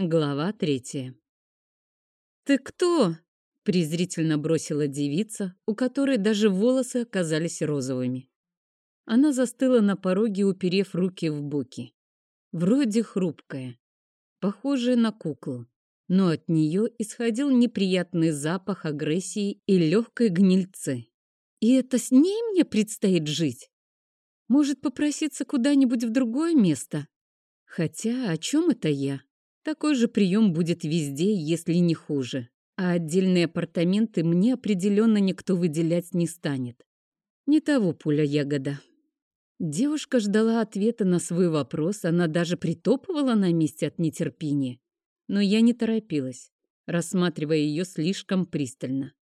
Глава третья. «Ты кто?» — презрительно бросила девица, у которой даже волосы оказались розовыми. Она застыла на пороге, уперев руки в боки. Вроде хрупкая, похожая на куклу, но от нее исходил неприятный запах агрессии и легкой гнильцы. И это с ней мне предстоит жить? Может, попроситься куда-нибудь в другое место? Хотя о чем это я? Такой же прием будет везде, если не хуже. А отдельные апартаменты мне определенно никто выделять не станет. Не того пуля ягода. Девушка ждала ответа на свой вопрос, она даже притопывала на месте от нетерпения. Но я не торопилась, рассматривая ее слишком пристально.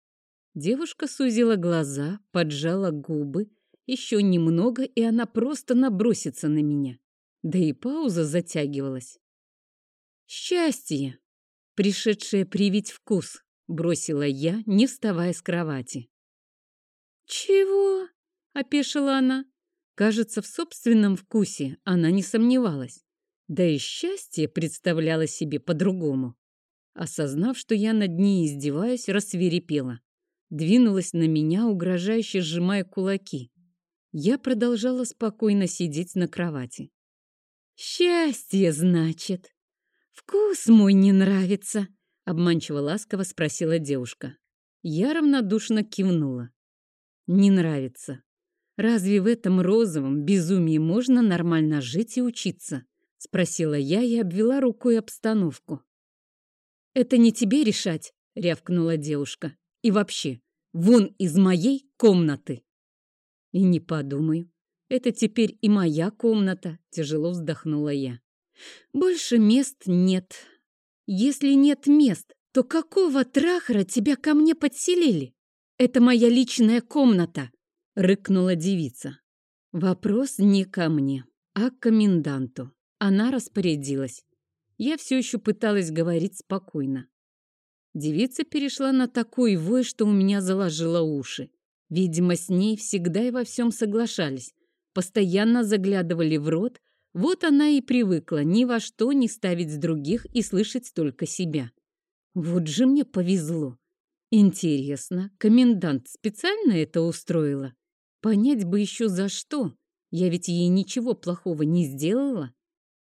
Девушка сузила глаза, поджала губы. Еще немного, и она просто набросится на меня. Да и пауза затягивалась. «Счастье!» пришедшее привить вкус, бросила я, не вставая с кровати. «Чего?» — опешила она. Кажется, в собственном вкусе она не сомневалась. Да и счастье представляла себе по-другому. Осознав, что я над ней издеваюсь, рассверепела. Двинулась на меня, угрожающе сжимая кулаки. Я продолжала спокойно сидеть на кровати. «Счастье, значит!» «Вкус мой не нравится», — обманчиво ласково спросила девушка. Я равнодушно кивнула. «Не нравится. Разве в этом розовом безумии можно нормально жить и учиться?» — спросила я и обвела рукой обстановку. «Это не тебе решать», — рявкнула девушка. «И вообще, вон из моей комнаты!» «И не подумаю. Это теперь и моя комната», — тяжело вздохнула я. Больше мест нет. Если нет мест, то какого трахара тебя ко мне подселили? Это моя личная комната, рыкнула девица. Вопрос не ко мне, а к коменданту. Она распорядилась. Я все еще пыталась говорить спокойно. Девица перешла на такой вой, что у меня заложило уши. Видимо, с ней всегда и во всем соглашались. Постоянно заглядывали в рот, вот она и привыкла ни во что не ставить других и слышать только себя. Вот же мне повезло. Интересно, комендант специально это устроила? Понять бы еще за что. Я ведь ей ничего плохого не сделала.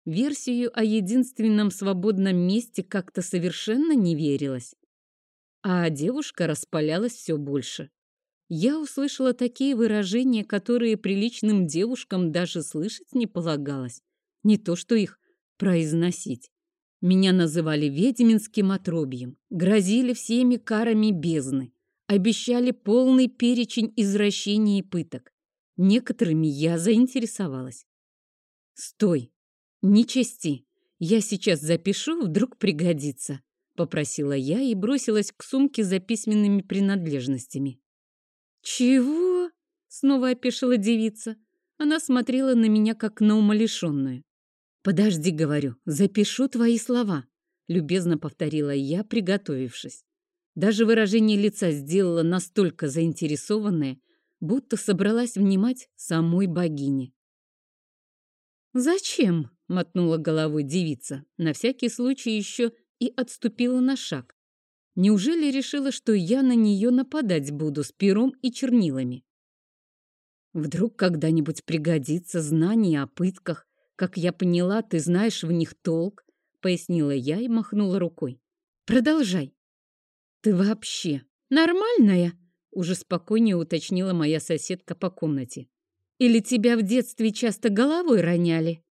Версию о единственном свободном месте как-то совершенно не верилось. А девушка распалялась все больше. Я услышала такие выражения, которые приличным девушкам даже слышать не полагалось. Не то что их произносить. Меня называли ведьминским отрубьем, грозили всеми карами бездны, обещали полный перечень извращений и пыток. Некоторыми я заинтересовалась. «Стой! Не чести! Я сейчас запишу, вдруг пригодится!» — попросила я и бросилась к сумке за письменными принадлежностями. «Чего?» — снова опешила девица. Она смотрела на меня, как на умалишенную. «Подожди, — говорю, — запишу твои слова», — любезно повторила я, приготовившись. Даже выражение лица сделала настолько заинтересованное, будто собралась внимать самой богине. «Зачем?» — мотнула головой девица, на всякий случай еще и отступила на шаг, Неужели решила, что я на нее нападать буду с пером и чернилами? Вдруг когда-нибудь пригодится знание о пытках. Как я поняла, ты знаешь в них толк, пояснила я и махнула рукой. Продолжай. Ты вообще нормальная? Уже спокойнее уточнила моя соседка по комнате. Или тебя в детстве часто головой роняли?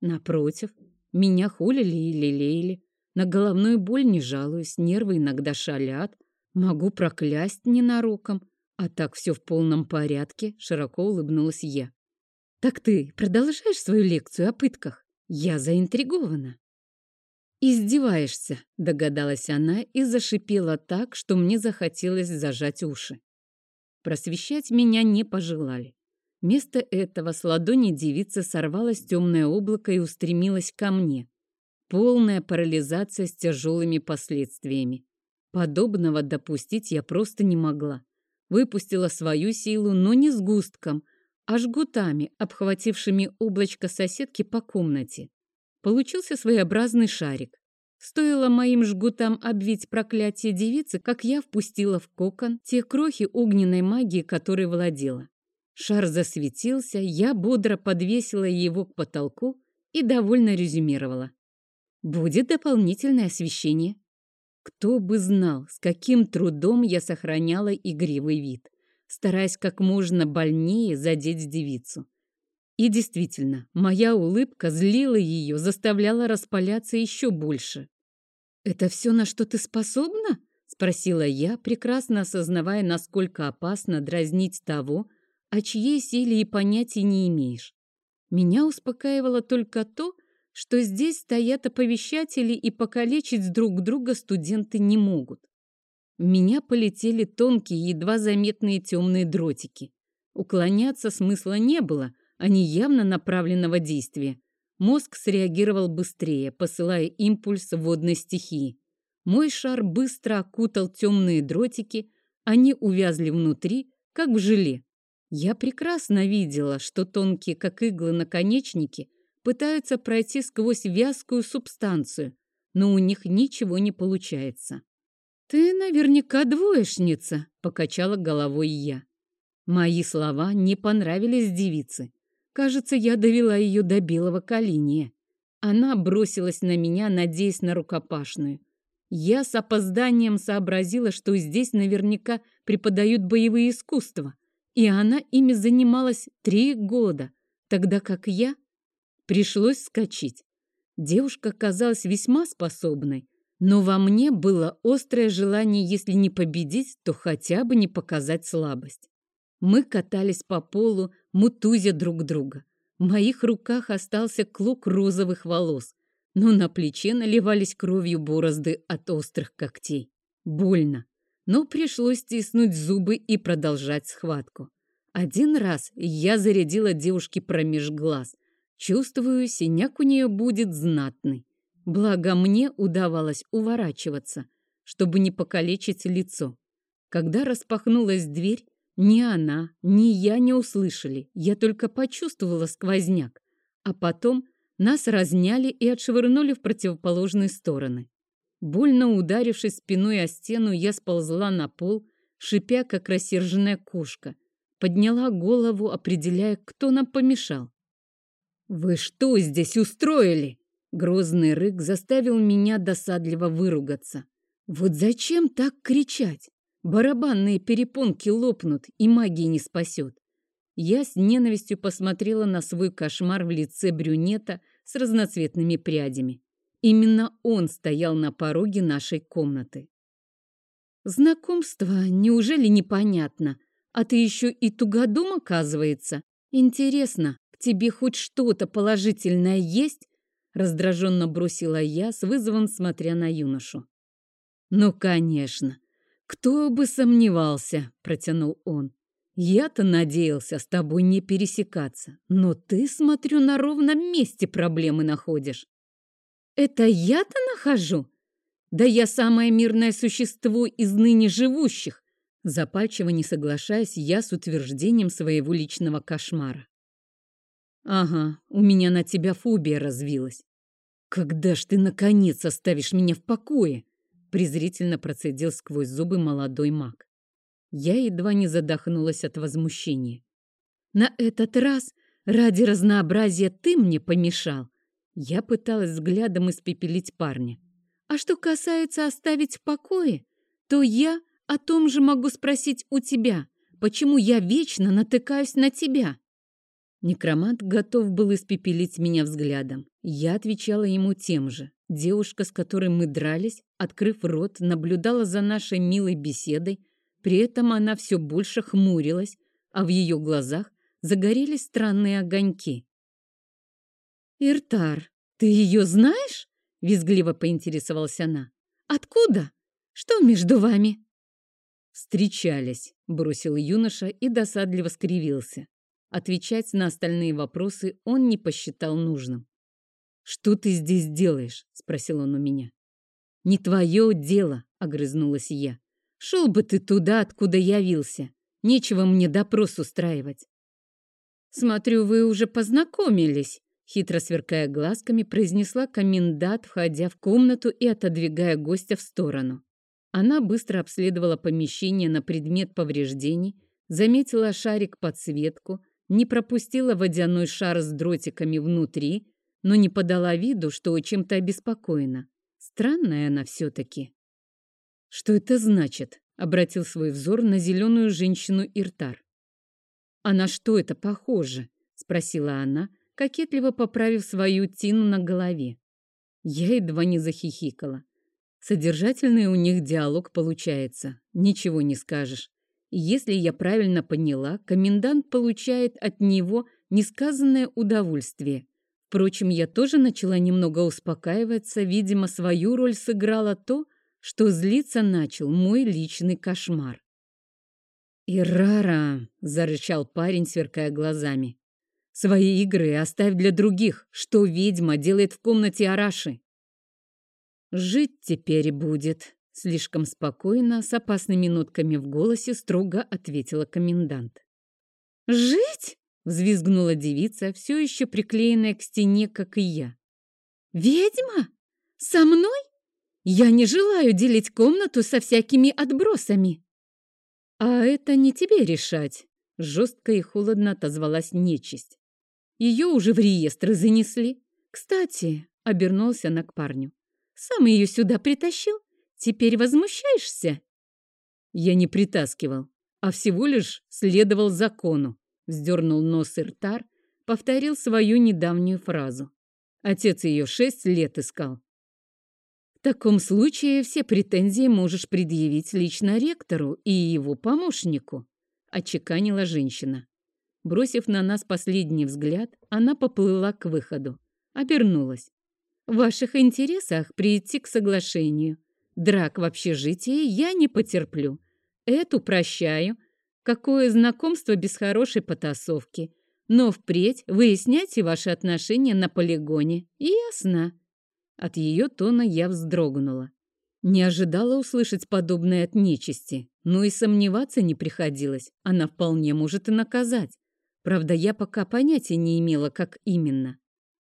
Напротив, меня хулили и лелеяли. На головную боль не жалуюсь, нервы иногда шалят. Могу проклясть ненароком. А так все в полном порядке, широко улыбнулась я. Так ты продолжаешь свою лекцию о пытках? Я заинтригована. «Издеваешься», — догадалась она и зашипела так, что мне захотелось зажать уши. Просвещать меня не пожелали. Вместо этого с ладони девицы сорвалось темное облако и устремилось ко мне. Полная парализация с тяжелыми последствиями. Подобного допустить я просто не могла. Выпустила свою силу, но не сгустком, а жгутами, обхватившими облачко соседки по комнате. Получился своеобразный шарик. Стоило моим жгутам обвить проклятие девицы, как я впустила в кокон те крохи огненной магии, которой владела. Шар засветился, я бодро подвесила его к потолку и довольно резюмировала. Будет дополнительное освещение. Кто бы знал, с каким трудом я сохраняла игривый вид, стараясь как можно больнее задеть девицу. И действительно, моя улыбка злила ее, заставляла распаляться еще больше. «Это все, на что ты способна?» — спросила я, прекрасно осознавая, насколько опасно дразнить того, о чьей силе и понятия не имеешь. Меня успокаивало только то, что здесь стоят оповещатели и покалечить друг друга студенты не могут. Меня полетели тонкие, едва заметные темные дротики. Уклоняться смысла не было, они явно направленного действия. Мозг среагировал быстрее, посылая импульс водной стихии. Мой шар быстро окутал темные дротики, они увязли внутри, как в желе. Я прекрасно видела, что тонкие, как иглы, наконечники пытаются пройти сквозь вязкую субстанцию, но у них ничего не получается. «Ты наверняка двоечница», — покачала головой я. Мои слова не понравились девице. Кажется, я довела ее до белого коления. Она бросилась на меня, надеясь на рукопашную. Я с опозданием сообразила, что здесь наверняка преподают боевые искусства, и она ими занималась три года, тогда как я... Пришлось скачить. Девушка казалась весьма способной, но во мне было острое желание, если не победить, то хотя бы не показать слабость. Мы катались по полу, мутузя друг друга. В моих руках остался клок розовых волос, но на плече наливались кровью борозды от острых когтей. Больно, но пришлось стиснуть зубы и продолжать схватку. Один раз я зарядила девушке промеж глаз. Чувствую, синяк у нее будет знатный. Благо мне удавалось уворачиваться, чтобы не покалечить лицо. Когда распахнулась дверь, ни она, ни я не услышали, я только почувствовала сквозняк. А потом нас разняли и отшвырнули в противоположные стороны. Больно ударившись спиной о стену, я сползла на пол, шипя, как рассерженная кошка. Подняла голову, определяя, кто нам помешал. «Вы что здесь устроили?» Грозный рык заставил меня досадливо выругаться. «Вот зачем так кричать? Барабанные перепонки лопнут, и магии не спасет. Я с ненавистью посмотрела на свой кошмар в лице брюнета с разноцветными прядями. Именно он стоял на пороге нашей комнаты. Знакомство неужели непонятно? А ты еще и тугодум, оказывается? Интересно, тебе хоть что-то положительное есть? Раздраженно бросила я, с вызовом смотря на юношу. Ну, конечно. «Кто бы сомневался», — протянул он. «Я-то надеялся с тобой не пересекаться, но ты, смотрю, на ровном месте проблемы находишь». «Это я-то нахожу? Да я самое мирное существо из ныне живущих!» Запальчиво не соглашаясь, я с утверждением своего личного кошмара. «Ага, у меня на тебя фобия развилась. Когда ж ты, наконец, оставишь меня в покое?» презрительно процедил сквозь зубы молодой маг. Я едва не задохнулась от возмущения. «На этот раз ради разнообразия ты мне помешал!» Я пыталась взглядом испепелить парня. «А что касается оставить в покое, то я о том же могу спросить у тебя, почему я вечно натыкаюсь на тебя?» Некромант готов был испепелить меня взглядом. Я отвечала ему тем же. Девушка, с которой мы дрались, открыв рот, наблюдала за нашей милой беседой, при этом она все больше хмурилась, а в ее глазах загорелись странные огоньки. «Иртар, ты ее знаешь?» — визгливо поинтересовалась она. «Откуда? Что между вами?» «Встречались», — бросил юноша и досадливо скривился. Отвечать на остальные вопросы он не посчитал нужным. «Что ты здесь делаешь?» — спросил он у меня. «Не твое дело», — огрызнулась я. «Шел бы ты туда, откуда явился. Нечего мне допрос устраивать». «Смотрю, вы уже познакомились», Хитро сверкая глазками, произнесла комендант, входя в комнату и отодвигая гостя в сторону. Она быстро обследовала помещение на предмет повреждений, заметила шарик-подсветку, не пропустила водяной шар с дротиками внутри, но не подала виду, что чем-то обеспокоена. Странная она все-таки. «Что это значит?» — обратил свой взор на зеленую женщину Иртар. «А на что это похоже?» — спросила она, кокетливо поправив свою тину на голове. Я едва не захихикала. Содержательный у них диалог получается, ничего не скажешь. Если я правильно поняла, комендант получает от него несказанное удовольствие. Впрочем, я тоже начала немного успокаиваться, видимо, свою роль сыграло то, что злиться начал мой личный кошмар. «Ирара!» — зарычал парень, сверкая глазами. «Свои игры оставь для других, что ведьма делает в комнате Араши». «Жить теперь будет», — слишком спокойно, с опасными нотками в голосе строго ответила комендант. «Жить?» — взвизгнула девица, все еще приклеенная к стене, как и я. «Ведьма? Со мной? Я не желаю делить комнату со всякими отбросами». «А это не тебе решать», — жестко и холодно отозвалась нечисть. «Ее уже в реестры занесли. Кстати», — обернулся она к парню, — «сам ее сюда притащил? Теперь возмущаешься?» Я не притаскивал, а всего лишь следовал закону. Вздернул нос Иртар, повторил свою недавнюю фразу. Отец ее шесть лет искал. В таком случае все претензии можешь предъявить лично ректору и его помощнику, отчеканила женщина. Бросив на нас последний взгляд, она поплыла к выходу. Обернулась. В ваших интересах прийти к соглашению. Драк в общежитии я не потерплю. Эту прощаю. Какое знакомство без хорошей потасовки. Но впредь выясняйте ваши отношения на полигоне. Ясно. От ее тона я вздрогнула. Не ожидала услышать подобное от нечисти, но и сомневаться не приходилось. Она вполне может и наказать. Правда, я пока понятия не имела, как именно.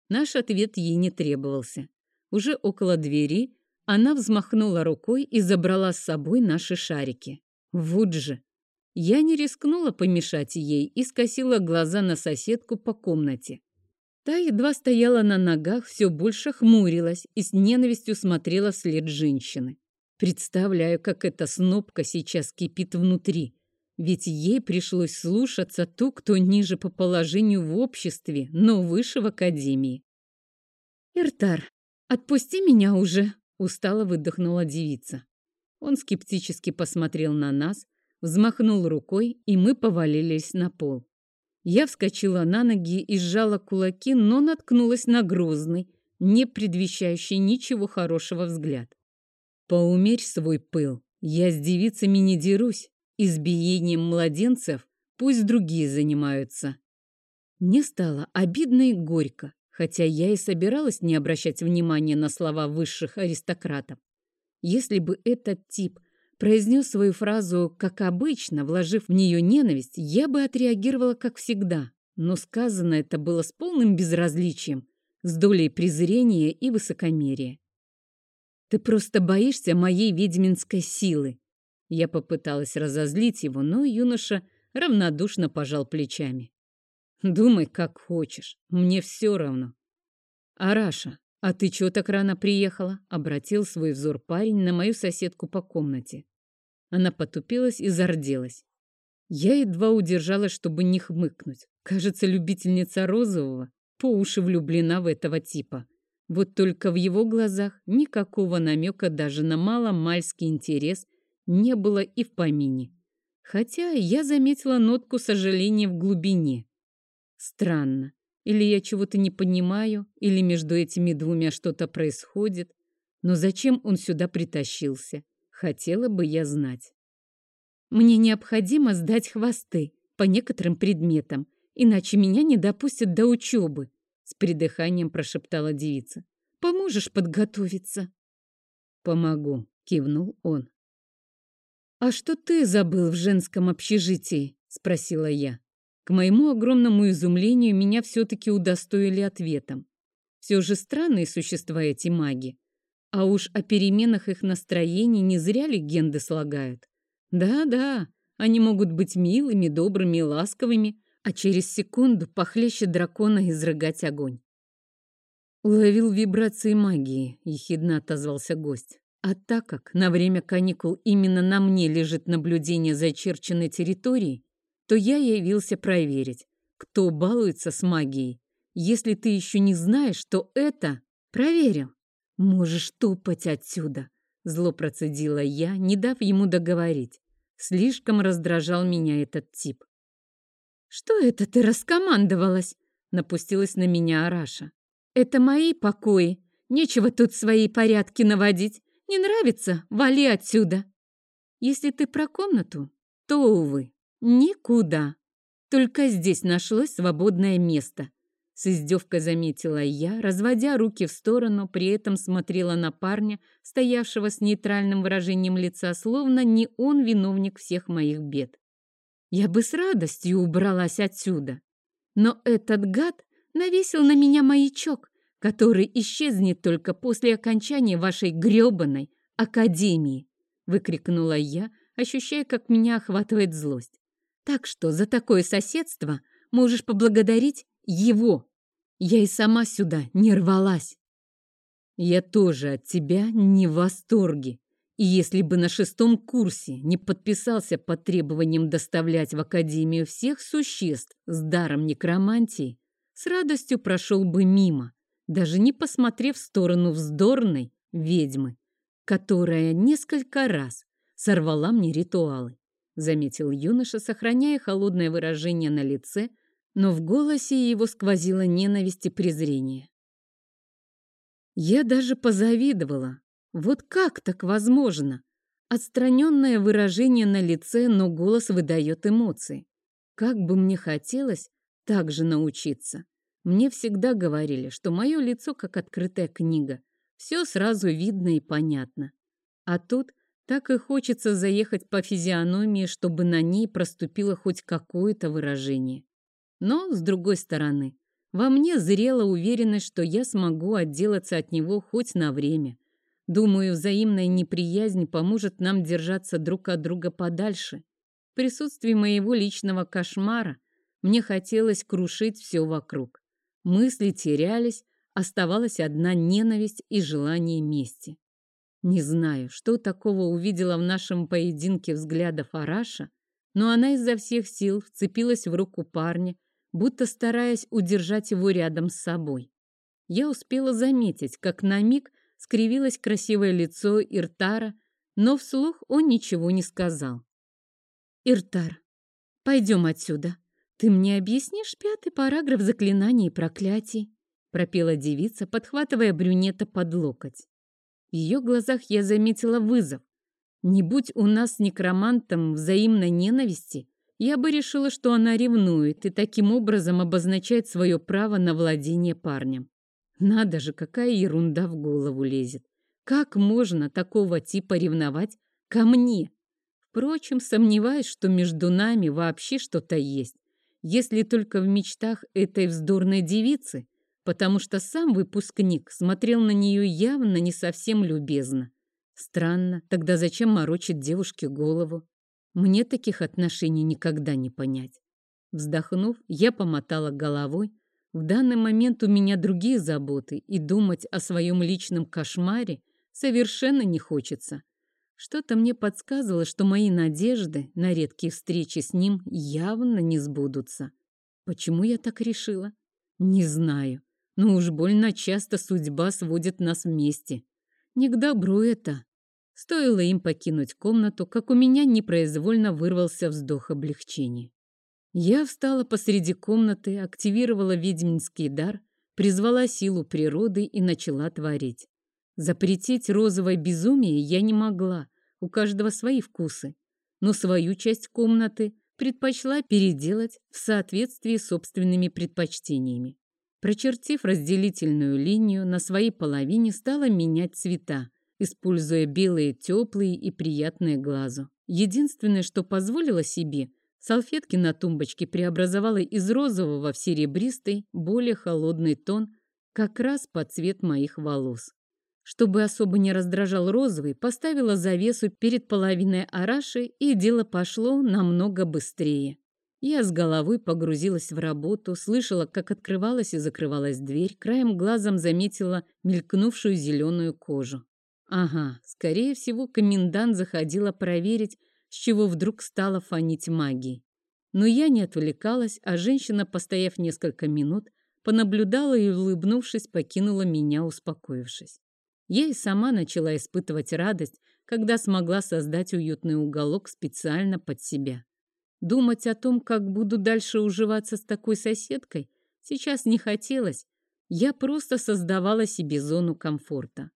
Наш ответ ей не требовался. Уже около двери она взмахнула рукой и забрала с собой наши шарики. Вот же! Я не рискнула помешать ей и скосила глаза на соседку по комнате. Та едва стояла на ногах, все больше хмурилась и с ненавистью смотрела вслед женщины. Представляю, как эта снопка сейчас кипит внутри. Ведь ей пришлось слушаться ту, кто ниже по положению в обществе, но выше в академии. «Иртар, отпусти меня уже!» Устало выдохнула девица. Он скептически посмотрел на нас, взмахнул рукой, и мы повалились на пол. Я вскочила на ноги и сжала кулаки, но наткнулась на грозный, не предвещающий ничего хорошего взгляд. «Поумерь свой пыл. Я с девицами не дерусь. Избиением младенцев пусть другие занимаются». Мне стало обидно и горько хотя я и собиралась не обращать внимания на слова высших аристократов. Если бы этот тип произнес свою фразу как обычно, вложив в нее ненависть, я бы отреагировала как всегда. Но сказано это было с полным безразличием, с долей презрения и высокомерия. «Ты просто боишься моей ведьминской силы!» Я попыталась разозлить его, но юноша равнодушно пожал плечами. Думай, как хочешь. Мне все равно. Араша, а ты чего так рано приехала? Обратил свой взор парень на мою соседку по комнате. Она потупилась и зарделась. Я едва удержалась, чтобы не хмыкнуть. Кажется, любительница розового по уши влюблена в этого типа. Вот только в его глазах никакого намека даже на маломальский интерес не было и в помине. Хотя я заметила нотку сожаления в глубине. Странно. Или я чего-то не понимаю, или между этими двумя что-то происходит. Но зачем он сюда притащился? Хотела бы я знать. Мне необходимо сдать хвосты по некоторым предметам, иначе меня не допустят до учебы, с придыханием прошептала девица. Поможешь подготовиться? Помогу, кивнул он. А что ты забыл в женском общежитии? спросила я. К моему огромному изумлению меня все-таки удостоили ответом. Все же странные существа эти маги. А уж о переменах их настроений не зря легенды слагают. Да-да, они могут быть милыми, добрыми ласковыми, а через секунду похлеще дракона изрыгать огонь. Уловил вибрации магии, ехидно отозвался гость. А так как на время каникул именно на мне лежит наблюдение за очерченной то я явился проверить, кто балуется с магией. Если ты еще не знаешь, то это... Проверил. Можешь топать отсюда, зло процедила я, не дав ему договорить. Слишком раздражал меня этот тип. «Что это ты раскомандовалась?» — напустилась на меня Араша. «Это мои покои. Нечего тут свои порядки наводить. Не нравится? Вали отсюда!» «Если ты про комнату, то, увы, никуда. Только здесь нашлось свободное место». С издевкой заметила я, разводя руки в сторону, при этом смотрела на парня, стоявшего с нейтральным выражением лица, словно не он виновник всех моих бед. Я бы с радостью убралась отсюда. Но этот гад навесил на меня маячок, который исчезнет только после окончания вашей грёбаной академии, выкрикнула я, ощущая, как меня охватывает злость. Так что за такое соседство можешь поблагодарить его. Я и сама сюда не рвалась. Я тоже от тебя не в восторге, и если бы на шестом курсе не подписался под требованием доставлять в Академию всех существ с даром некромантии, с радостью прошел бы мимо, даже не посмотрев в сторону вздорной ведьмы, которая несколько раз сорвала мне ритуалы, заметил юноша, сохраняя холодное выражение на лице, но в голосе его сквозила ненависть и презрение. Я даже позавидовала, вот как так возможно? Отстраненное выражение на лице, но голос выдает эмоции. Как бы мне хотелось так же научиться. Мне всегда говорили, что мое лицо как открытая книга. Все сразу видно и понятно. А тут так и хочется заехать по физиономии, чтобы на ней проступило хоть какое-то выражение. Но, с другой стороны, во мне зрела уверенность, что я смогу отделаться от него хоть на время. Думаю, взаимная неприязнь поможет нам держаться друг от друга подальше. В присутствии моего личного кошмара мне хотелось крушить все вокруг. Мысли терялись, оставалась одна ненависть и желание мести. Не знаю, что такого увидела в нашем поединке взглядов Араша, но она изо всех сил вцепилась в руку парня, будто стараясь удержать его рядом с собой. Я успела заметить, как на миг скривилось красивое лицо Иртара, но вслух он ничего не сказал. «Иртар, пойдем отсюда. Ты мне объяснишь пятый параграф заклинаний и проклятий?» пропела девица, подхватывая брюнета под локоть. В ее глазах я заметила вызов. Не будь у нас с некромантом взаимной ненависти, я бы решила, что она ревнует и таким образом обозначает свое право на владение парнем. Надо же, какая ерунда в голову лезет. Как можно такого типа ревновать ко мне? Впрочем, сомневаюсь, что между нами вообще что-то есть, если только в мечтах этой вздорной девицы, потому что сам выпускник смотрел на нее явно не совсем любезно. Странно, тогда зачем морочить девушке голову? Мне таких отношений никогда не понять. Вздохнув, я помотала головой, в данный момент у меня другие заботы, и думать о своем личном кошмаре совершенно не хочется. Что-то мне подсказывало, что мои надежды на редкие встречи с ним явно не сбудутся. Почему я так решила? Не знаю. Но уж больно часто судьба сводит нас вместе. Не к добру это. Стоило им покинуть комнату, как у меня непроизвольно вырвался вздох облегчения. Я встала посреди комнаты, активировала ведьминский дар, призвала силу природы и начала творить. Запретить розовое безумие я не могла, у каждого свои вкусы, но свою часть комнаты предпочла переделать в соответствии с собственными предпочтениями. Прочертив разделительную линию, на своей половине стала менять цвета, используя белые теплые и приятные глазу. Единственное, что позволила себе – Салфетки на тумбочке преобразовала из розового в серебристый, более холодный тон, как раз под цвет моих волос. Чтобы особо не раздражал розовый, поставила завесу перед половиной араши, и дело пошло намного быстрее. Я с головой погрузилась в работу, слышала, как открывалась и закрывалась дверь, краем глазом заметила мелькнувшую зеленую кожу. Ага, скорее всего, комендант заходила проверить, с чего вдруг стала фонить магией. Но я не отвлекалась, а женщина, постояв несколько минут, понаблюдала и, улыбнувшись, покинула меня, успокоившись. Я и сама начала испытывать радость, когда смогла создать уютный уголок специально под себя. Думать о том, как буду дальше уживаться с такой соседкой, сейчас не хотелось. Я просто создавала себе зону комфорта.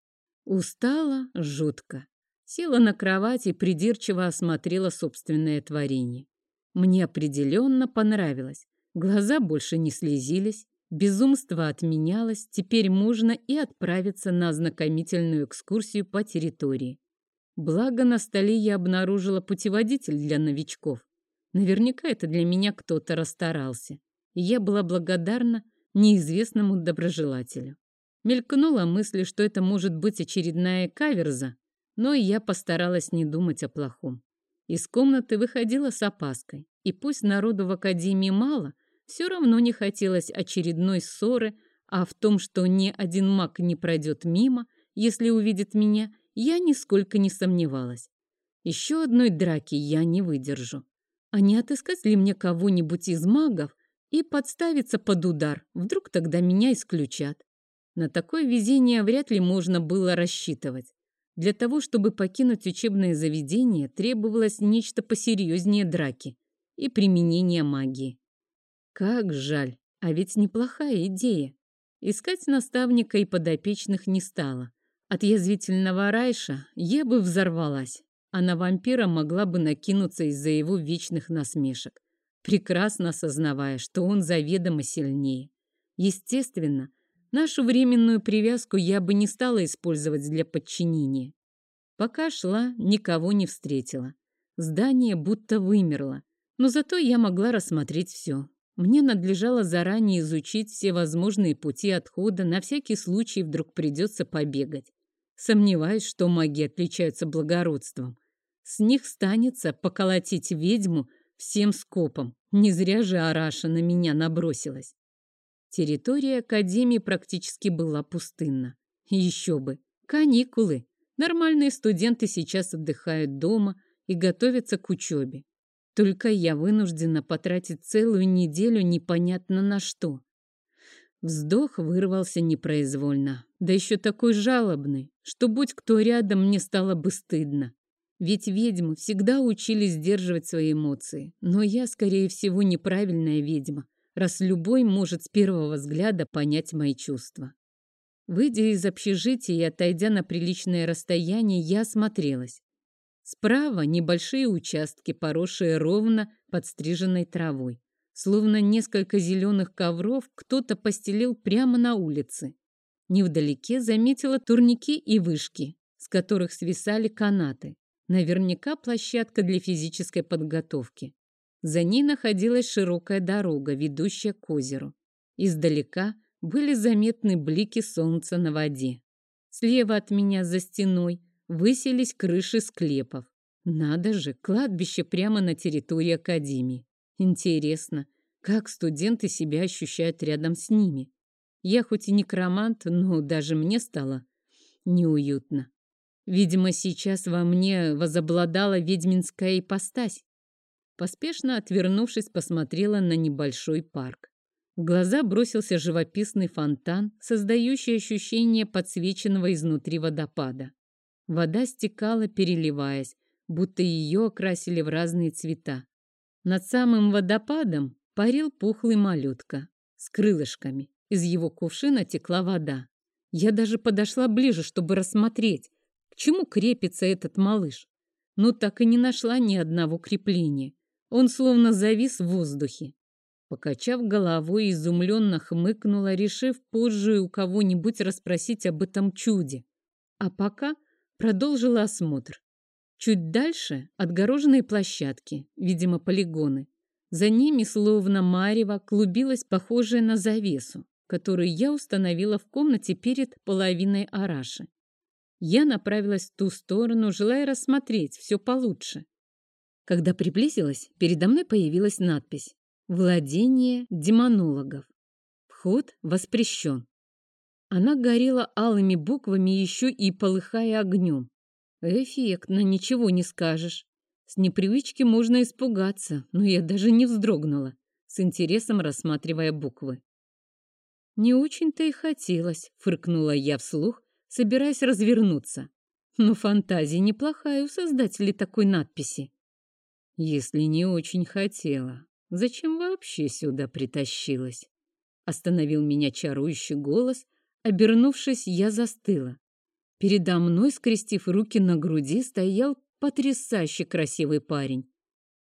Устала жутко. Села на кровать и придирчиво осмотрела собственное творение. Мне определенно понравилось. Глаза больше не слезились, безумство отменялось, теперь можно и отправиться на ознакомительную экскурсию по территории. Благо на столе я обнаружила путеводитель для новичков. Наверняка это для меня кто-то расстарался. И я была благодарна неизвестному доброжелателю. Мелькнула мысль, что это может быть очередная каверза, но я постаралась не думать о плохом. Из комнаты выходила с опаской, и пусть народу в академии мало, все равно не хотелось очередной ссоры, а в том, что ни один маг не пройдет мимо, если увидит меня, я нисколько не сомневалась. Еще одной драки я не выдержу. А не отыскать ли мне кого-нибудь из магов и подставиться под удар? Вдруг тогда меня исключат. На такое везение вряд ли можно было рассчитывать. Для того, чтобы покинуть учебное заведение, требовалось нечто посерьезнее драки и применения магии. Как жаль, а ведь неплохая идея. Искать наставника и подопечных не стало. От язвительного Райша я бы взорвалась а на вампира могла бы накинуться из-за его вечных насмешек, прекрасно осознавая, что он заведомо сильнее. Естественно, нашу временную привязку я бы не стала использовать для подчинения. Пока шла, никого не встретила. Здание будто вымерло, но зато я могла рассмотреть все. Мне надлежало заранее изучить все возможные пути отхода, на всякий случай вдруг придется побегать. Сомневаюсь, что маги отличаются благородством. С них станется поколотить ведьму всем скопом. Не зря же Араша на меня набросилась. Территория Академии практически была пустынна. Еще бы. Каникулы. Нормальные студенты сейчас отдыхают дома и готовятся к учебе. Только я вынуждена потратить целую неделю непонятно на что. Вздох вырвался непроизвольно, да еще такой жалобный, что будь кто рядом, мне стало бы стыдно. Ведь ведьмы всегда учились сдерживать свои эмоции. Но я, скорее всего, неправильная ведьма, раз любой может с первого взгляда понять мои чувства. Выйдя из общежития и отойдя на приличное расстояние, я осмотрелась. Справа небольшие участки, поросшие ровно подстриженной травой. Словно несколько зеленых ковров кто-то постелил прямо на улице. Невдалеке заметила турники и вышки, с которых свисали канаты. Наверняка площадка для физической подготовки. За ней находилась широкая дорога, ведущая к озеру. Издалека были заметны блики солнца на воде. Слева от меня за стеной высились крыши склепов. Надо же, кладбище прямо на территории академии. Интересно, как студенты себя ощущают рядом с ними. Я хоть и некромант, но даже мне стало неуютно. Видимо, сейчас во мне возобладала ведьминская ипостась. Поспешно отвернувшись, посмотрела на небольшой парк. В глаза бросился живописный фонтан, создающий ощущение подсвеченного изнутри водопада. Вода стекала, переливаясь, будто ее окрасили в разные цвета. Над самым водопадом парил пухлый малютка с крылышками. Из его кувшина текла вода. Я даже подошла ближе, чтобы рассмотреть, чему крепится этот малыш? Но так и не нашла ни одного крепления. Он словно завис в воздухе. Покачав головой, изумленно хмыкнула, решив позже у кого-нибудь расспросить об этом чуде. А пока продолжила осмотр. Чуть дальше отгороженные площадки, видимо, полигоны. За ними, словно марево, клубилась похожая на завесу, которую я установила в комнате перед половиной араши. Я направилась в ту сторону, желая рассмотреть все получше. Когда приблизилась, передо мной появилась надпись «Владение демонологов». Вход воспрещен. Она горела алыми буквами еще и полыхая огнем. Эффектно, ничего не скажешь. С непривычки можно испугаться, но я даже не вздрогнула, с интересом рассматривая буквы. «Не очень-то и хотелось», — фыркнула я вслух, собираясь развернуться. Но фантазия неплохая у создателей такой надписи. Если не очень хотела, зачем вообще сюда притащилась? Остановил меня чарующий голос. Обернувшись, я застыла. Передо мной, скрестив руки на груди, стоял потрясающе красивый парень.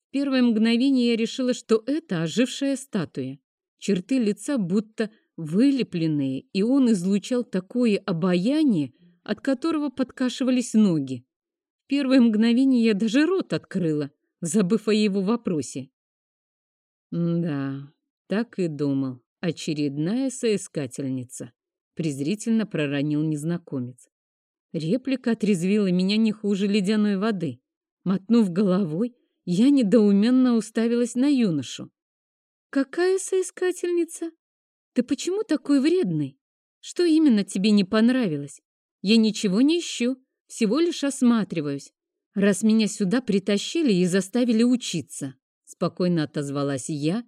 В первое мгновение я решила, что это ожившая статуя. Черты лица будто вылепленные, и он излучал такое обаяние, от которого подкашивались ноги. В первое мгновение я даже рот открыла, забыв о его вопросе. «Да, так и думал. Очередная соискательница», — презрительно проронил незнакомец. Реплика отрезвила меня не хуже ледяной воды. Мотнув головой, я недоуменно уставилась на юношу. «Какая соискательница? Ты почему такой вредный? Что именно тебе не понравилось? Я ничего не ищу, всего лишь осматриваюсь. Раз меня сюда притащили и заставили учиться», — спокойно отозвалась я.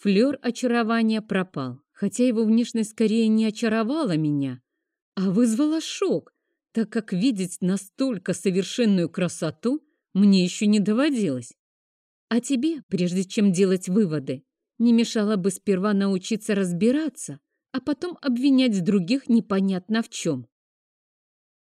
Флёр очарования пропал, хотя его внешность скорее не очаровала меня, а вызвала шок, так как видеть настолько совершенную красоту мне еще не доводилось. А тебе, прежде чем делать выводы, не мешало бы сперва научиться разбираться, а потом обвинять других непонятно в чем.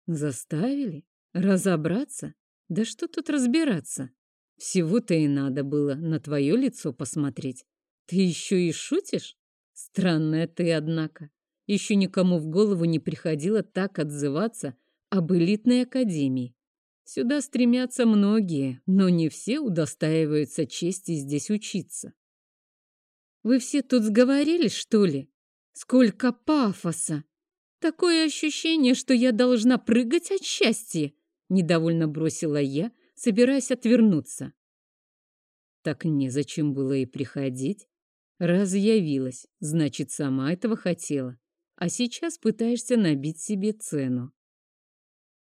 Заставили? Разобраться? Да что тут разбираться? Всего-то и надо было на твое лицо посмотреть. Ты еще и шутишь? Странная ты, однако. Еще никому в голову не приходило так отзываться об элитной академии. Сюда стремятся многие, но не все удостаиваются чести здесь учиться. Вы все тут сговорились, что ли? Сколько пафоса! Такое ощущение, что я должна прыгать от счастья, недовольно бросила я, собираясь отвернуться. Так незачем было и приходить. Раз явилась, значит, сама этого хотела. А сейчас пытаешься набить себе цену.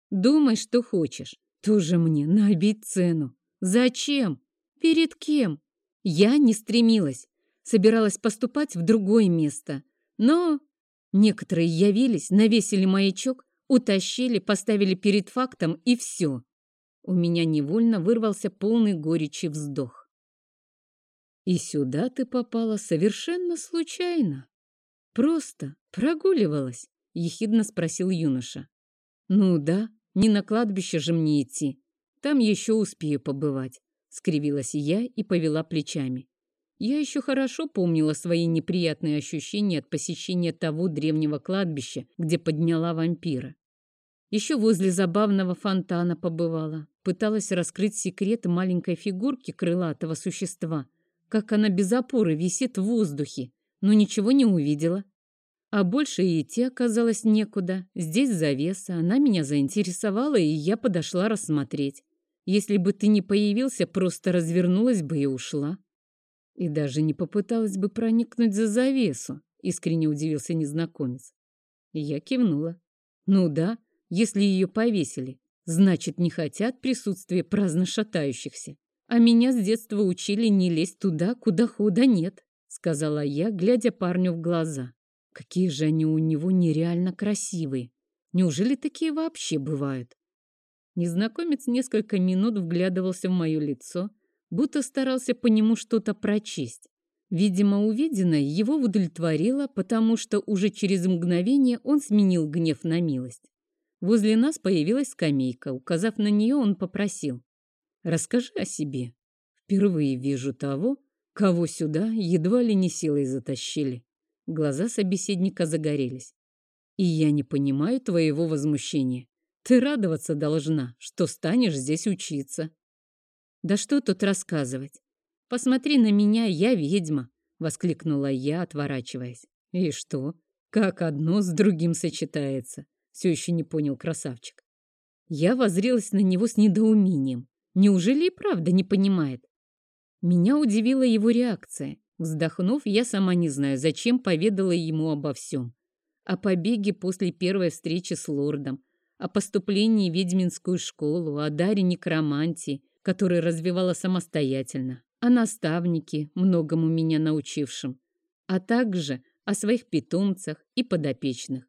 Думай, что хочешь. Тоже мне набить цену. Зачем? Перед кем? Я не стремилась. Собиралась поступать в другое место. Но некоторые явились, навесили маячок, утащили, поставили перед фактом и все. У меня невольно вырвался полный горечи вздох. И сюда ты попала совершенно случайно. Просто прогуливалась, ехидно спросил юноша. Ну да, не на кладбище же мне идти. Там еще успею побывать. Скривилась я и повела плечами. Я еще хорошо помнила свои неприятные ощущения от посещения того древнего кладбища, где подняла вампира. Еще возле забавного фонтана побывала. Пыталась раскрыть секрет маленькой фигурки крылатого существа, как она без опоры висит в воздухе, но ничего не увидела. А больше и идти оказалось некуда. Здесь завеса, она меня заинтересовала, и я подошла рассмотреть. Если бы ты не появился, просто развернулась бы и ушла. И даже не попыталась бы проникнуть за завесу, искренне удивился незнакомец. Я кивнула. Ну да, если ее повесили, значит, не хотят присутствия праздно шатающихся. А меня с детства учили не лезть туда, куда хода нет, сказала я, глядя парню в глаза. Какие же они у него нереально красивые. Неужели такие вообще бывают? Незнакомец несколько минут вглядывался в мое лицо, будто старался по нему что-то прочесть. Видимо, увиденное его удовлетворило, потому что уже через мгновение он сменил гнев на милость. Возле нас появилась скамейка. Указав на нее, он попросил. «Расскажи о себе. Впервые вижу того, кого сюда едва ли не силой затащили». Глаза собеседника загорелись. «И я не понимаю твоего возмущения. Ты радоваться должна, что станешь здесь учиться». «Да что тут рассказывать? Посмотри на меня, я ведьма!» — воскликнула я, отворачиваясь. «И что? Как одно с другим сочетается?» — все еще не понял красавчик. Я возрилась на него с недоумением. Неужели и правда не понимает? Меня удивила его реакция. Вздохнув, я сама не знаю, зачем поведала ему обо всем. О побеге после первой встречи с лордом, о поступлении в ведьминскую школу, о даре некромантии, который развивала самостоятельно, о наставнике, многому меня научившем, а также о своих питомцах и подопечных.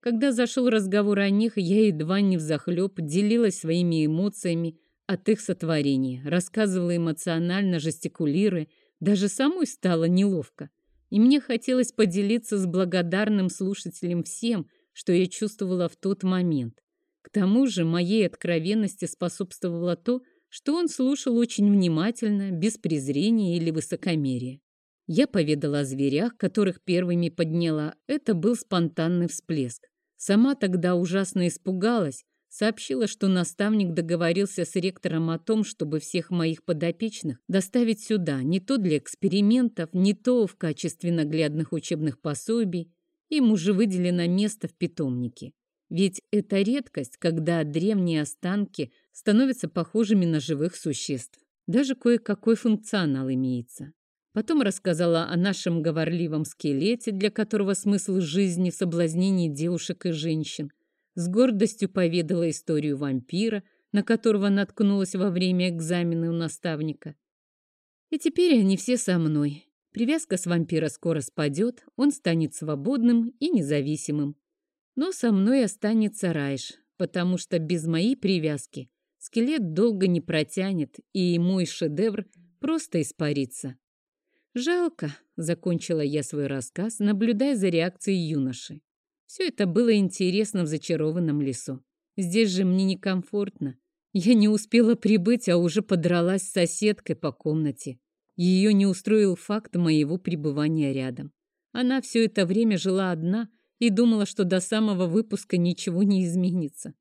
Когда зашел разговор о них, я едва не взахлеб делилась своими эмоциями от их сотворения, рассказывала эмоционально, жестикулируя, даже самой стало неловко. И мне хотелось поделиться с благодарным слушателем всем, что я чувствовала в тот момент. К тому же моей откровенности способствовало то, что он слушал очень внимательно, без презрения или высокомерия. Я поведала о зверях, которых первыми подняла. Это был спонтанный всплеск. Сама тогда ужасно испугалась, Сообщила, что наставник договорился с ректором о том, чтобы всех моих подопечных доставить сюда, не то для экспериментов, не то в качестве наглядных учебных пособий. Им уже выделено место в питомнике. Ведь это редкость, когда древние останки становятся похожими на живых существ. Даже кое-какой функционал имеется. Потом рассказала о нашем говорливом скелете, для которого смысл жизни в соблазнении девушек и женщин – с гордостью поведала историю вампира, на которого наткнулась во время экзамена у наставника. И теперь они все со мной. Привязка с вампира скоро спадет, он станет свободным и независимым. Но со мной останется Райш, потому что без моей привязки скелет долго не протянет, и мой шедевр просто испарится. «Жалко», — закончила я свой рассказ, наблюдая за реакцией юноши. Все это было интересно в зачарованном лесу. Здесь же мне некомфортно. Я не успела прибыть, а уже подралась с соседкой по комнате. Ее не устроил факт моего пребывания рядом. Она все это время жила одна и думала, что до самого выпуска ничего не изменится.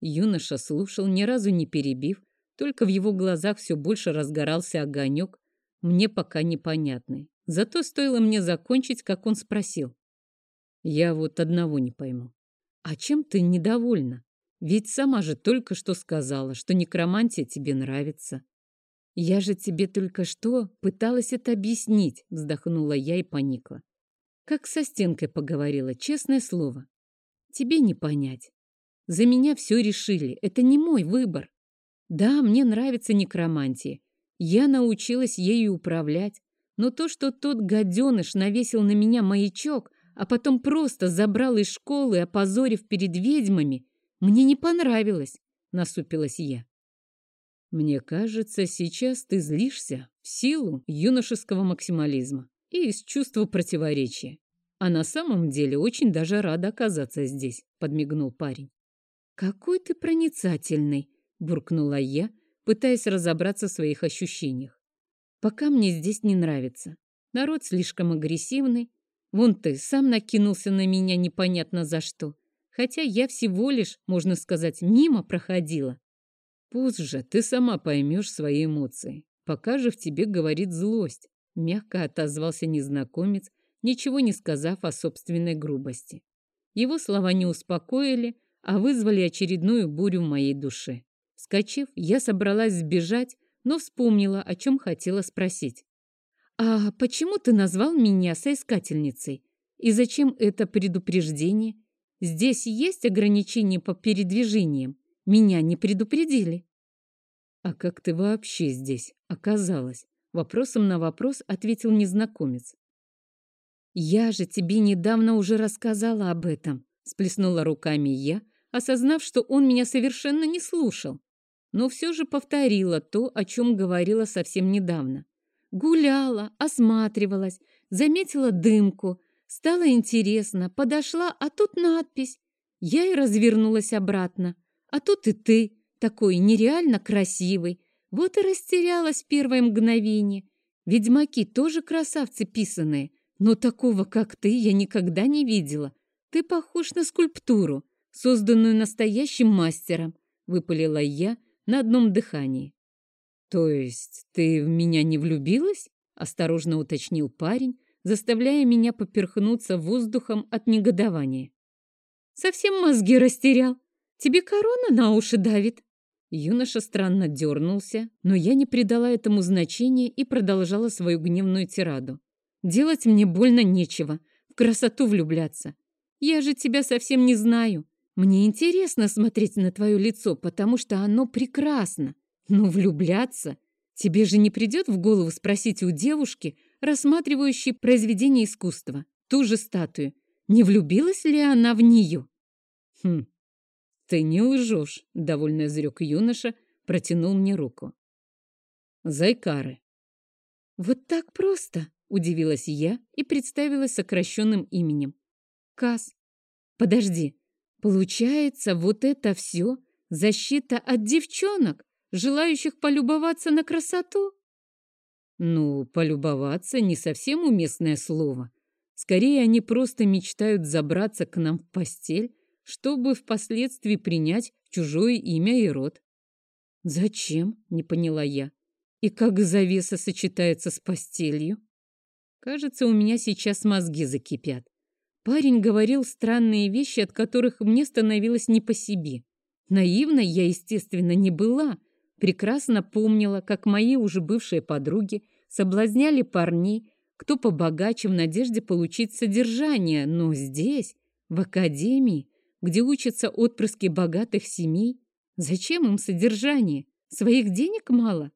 Юноша слушал, ни разу не перебив, только в его глазах все больше разгорался огонек, мне пока непонятный. Зато стоило мне закончить, как он спросил. Я вот одного не пойму. А чем ты недовольна? Ведь сама же только что сказала, что некромантия тебе нравится. Я же тебе только что пыталась это объяснить, вздохнула я и поникла. Как со стенкой поговорила, честное слово. Тебе не понять. За меня все решили, это не мой выбор. Да, мне нравится некромантия. Я научилась ею управлять. Но то, что тот гаденыш навесил на меня маячок, а потом просто забрал из школы, опозорив перед ведьмами, мне не понравилось, насупилась я. Мне кажется, сейчас ты злишься в силу юношеского максимализма и из чувства противоречия. А на самом деле очень даже рада оказаться здесь, подмигнул парень. Какой ты проницательный, буркнула я, пытаясь разобраться в своих ощущениях. Пока мне здесь не нравится. Народ слишком агрессивный, Вон ты сам накинулся на меня непонятно за что. Хотя я всего лишь, можно сказать, мимо проходила. Позже ты сама поймешь свои эмоции. Пока же в тебе говорит злость. Мягко отозвался незнакомец, ничего не сказав о собственной грубости. Его слова не успокоили, а вызвали очередную бурю в моей душе. Вскочив, я собралась сбежать, но вспомнила, о чем хотела спросить. «А почему ты назвал меня соискательницей? И зачем это предупреждение? Здесь есть ограничения по передвижениям. Меня не предупредили». «А как ты вообще здесь оказалась?» Вопросом на вопрос ответил незнакомец. «Я же тебе недавно уже рассказала об этом», сплеснула руками я, осознав, что он меня совершенно не слушал, но все же повторила то, о чем говорила совсем недавно. Гуляла, осматривалась, заметила дымку. Стало интересно, подошла, а тут надпись. Я и развернулась обратно. А тут и ты, такой нереально красивый. Вот и растерялась в первое мгновение. Ведьмаки тоже красавцы писаные, но такого, как ты, я никогда не видела. Ты похож на скульптуру, созданную настоящим мастером, выпалила я на одном дыхании. То есть ты в меня не влюбилась? Осторожно уточнил парень, заставляя меня поперхнуться воздухом от негодования. Совсем мозги растерял. Тебе корона на уши давит. Юноша странно дернулся, но я не придала этому значения и продолжала свою гневную тираду. Делать мне больно нечего, в красоту влюбляться. Я же тебя совсем не знаю. Мне интересно смотреть на твое лицо, потому что оно прекрасно. Но влюбляться? Тебе же не придет в голову спросить у девушки, рассматривающей произведение искусства, ту же статую, не влюбилась ли она в нее? Хм, ты не лжешь, довольно изрек юноша, протянул мне руку. Зайкары. Вот так просто, удивилась я и представилась сокращенным именем. Кас. Подожди, получается, вот это все защита от девчонок, желающих полюбоваться на красоту? Ну, полюбоваться не совсем уместное слово. Скорее, они просто мечтают забраться к нам в постель, чтобы впоследствии принять чужое имя и род. Зачем? Не поняла я. И как завеса сочетается с постелью? Кажется, у меня сейчас мозги закипят. Парень говорил странные вещи, от которых мне становилось не по себе. Наивной я, естественно, не была. Прекрасно помнила, как мои уже бывшие подруги соблазняли парней, кто побогаче в надежде получить содержание, но здесь, в академии, где учатся отпрыски богатых семей, зачем им содержание? Своих денег мало?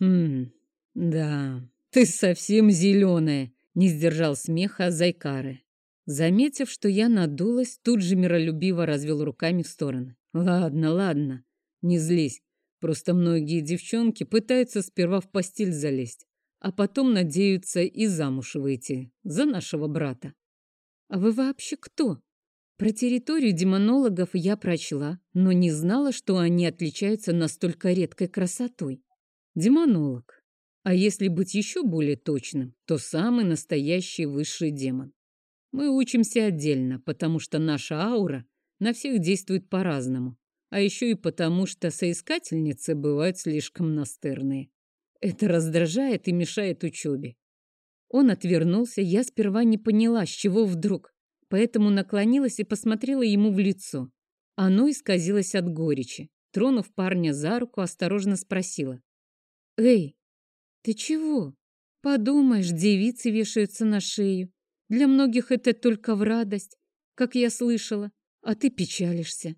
Хм, да, ты совсем зеленая, не сдержал смеха Зайкары. Заметив, что я надулась, тут же миролюбиво развел руками в стороны. Ладно, ладно, не злись. Просто многие девчонки пытаются сперва в постель залезть, а потом надеются и замуж выйти за нашего брата. А вы вообще кто? Про территорию демонологов я прочла, но не знала, что они отличаются настолько редкой красотой. Демонолог. А если быть еще более точным, то самый настоящий высший демон. Мы учимся отдельно, потому что наша аура на всех действует по-разному, а еще и потому, что соискательницы бывают слишком настырные. Это раздражает и мешает учебе. Он отвернулся, я сперва не поняла, с чего вдруг, поэтому наклонилась и посмотрела ему в лицо. Оно исказилось от горечи. Тронув парня за руку, осторожно спросила. «Эй, ты чего? Подумаешь, девицы вешаются на шею. Для многих это только в радость, как я слышала, а ты печалишься.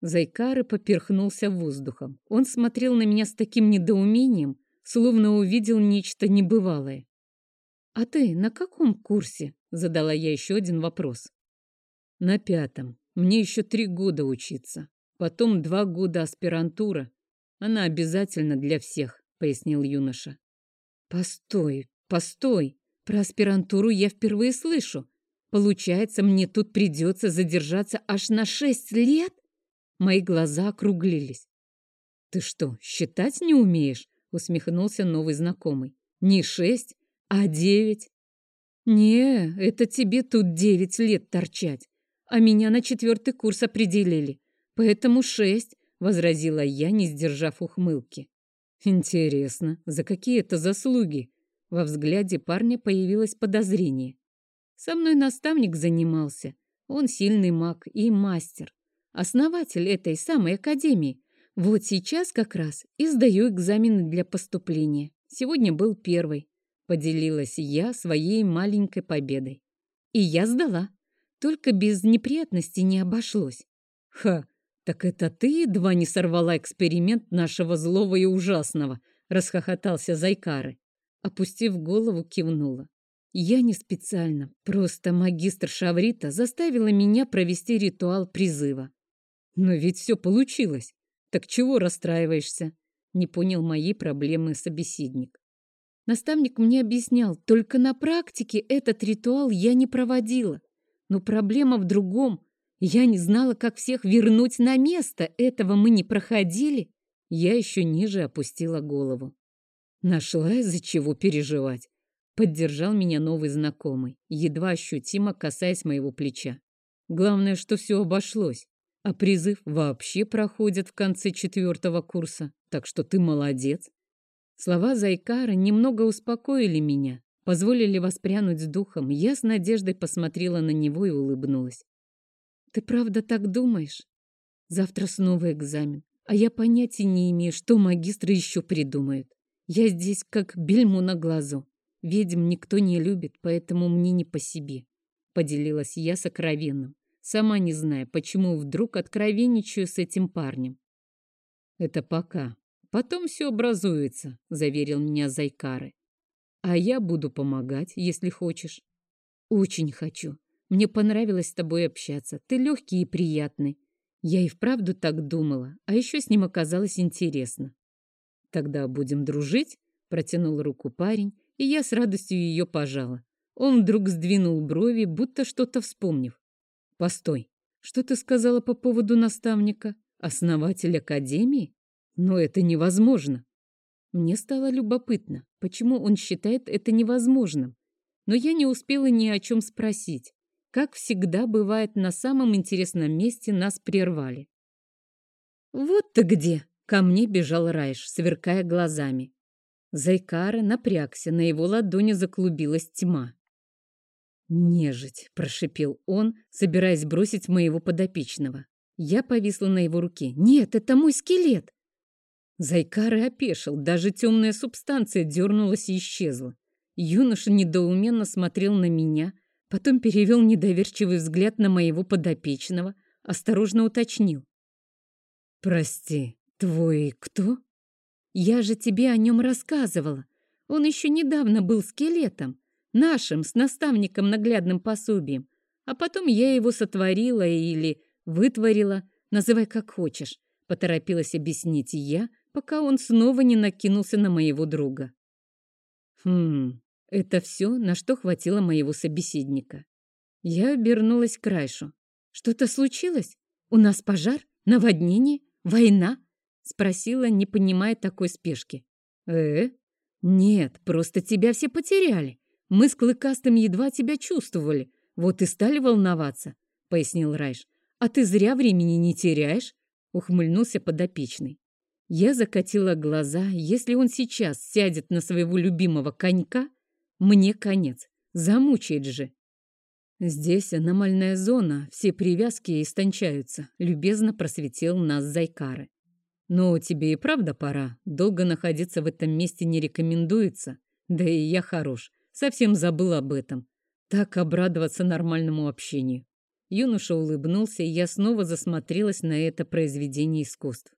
Зайкары поперхнулся воздухом. Он смотрел на меня с таким недоумением, словно увидел нечто небывалое. «А ты на каком курсе?» — задала я еще один вопрос. «На пятом. Мне еще три года учиться. Потом два года аспирантура. Она обязательно для всех», — пояснил юноша. «Постой, постой!» Про аспирантуру я впервые слышу. Получается, мне тут придется задержаться аж на шесть лет? Мои глаза округлились. Ты что, считать не умеешь? Усмехнулся новый знакомый. Не шесть, а девять. Не, это тебе тут девять лет торчать. А меня на четвертый курс определили. Поэтому шесть, возразила я, не сдержав ухмылки. Интересно, за какие это заслуги? Во взгляде парня появилось подозрение. Со мной наставник занимался. Он сильный маг и мастер. Основатель этой самой академии. Вот сейчас как раз и сдаю экзамены для поступления. Сегодня был первый. Поделилась я своей маленькой победой. И я сдала. Только без неприятностей не обошлось. Ха, так это ты едва не сорвала эксперимент нашего злого и ужасного, расхохотался Зайкары. Опустив голову, кивнула. Я не специально, просто магистр Шаврита заставила меня провести ритуал призыва. Но ведь все получилось. Так чего расстраиваешься? Не понял моей проблемы собеседник. Наставник мне объяснял, только на практике этот ритуал я не проводила. Но проблема в другом. Я не знала, как всех вернуть на место. Этого мы не проходили. Я еще ниже опустила голову. Нашла из-за чего переживать. Поддержал меня новый знакомый, едва ощутимо касаясь моего плеча. Главное, что все обошлось. А призыв вообще проходит в конце четвертого курса, так что ты молодец. Слова Зайкара немного успокоили меня, позволили воспрянуть с духом. Я с надеждой посмотрела на него и улыбнулась. Ты правда так думаешь? Завтра снова экзамен, а я понятия не имею, что магистры еще придумают. Я здесь как бельму на глазу. Ведьм никто не любит, поэтому мне не по себе. Поделилась я сокровенным, сама не зная, почему вдруг откровенничаю с этим парнем. Это пока. Потом все образуется, заверил меня Зайкары. А я буду помогать, если хочешь. Очень хочу. Мне понравилось с тобой общаться. Ты легкий и приятный. Я и вправду так думала, а еще с ним оказалось интересно. Тогда будем дружить? Протянул руку парень, и я с радостью ее пожала. Он вдруг сдвинул брови, будто что-то вспомнив. Постой, что ты сказала по поводу наставника? Основатель академии? Но это невозможно. Мне стало любопытно, почему он считает это невозможным. Но я не успела ни о чем спросить. Как всегда бывает, на самом интересном месте нас прервали. «Вот ты где!» — ко мне бежал Райш, сверкая глазами. Зайкара напрягся, на его ладони заклубилась тьма. «Нежить!» — прошипел он, собираясь бросить моего подопечного. Я повисла на его руке. «Нет, это мой скелет!» Зайкара опешил, даже темная субстанция дернулась и исчезла. Юноша недоуменно смотрел на меня — Потом перевел недоверчивый взгляд на моего подопечного, осторожно уточнил. «Прости, твой кто?» «Я же тебе о нем рассказывала. Он еще недавно был скелетом, нашим, с наставником наглядным пособием. А потом я его сотворила или вытворила, называй как хочешь», — поторопилась объяснить я, пока он снова не накинулся на моего друга. «Хм, это все, на что хватило моего собеседника. Я обернулась к Райшу. «Что-то случилось? У нас пожар? Наводнение? Война?» Спросила, не понимая такой спешки. «Э? Нет, просто тебя все потеряли. Мы с Клыкастым едва тебя чувствовали. Вот и стали волноваться», — пояснил Райш. «А ты зря времени не теряешь?» — ухмыльнулся подопечный. Я закатила глаза. Если он сейчас сядет на своего любимого конька, мне конец. Замучает же. Здесь аномальная зона, все привязки истончаются, любезно просветил нас Зайкары. Но тебе и правда пора. Долго находиться в этом месте не рекомендуется. Да и я хорош. Совсем забыл об этом. Так обрадоваться нормальному общению. Юноша улыбнулся, и я снова засмотрелась на это произведение искусств.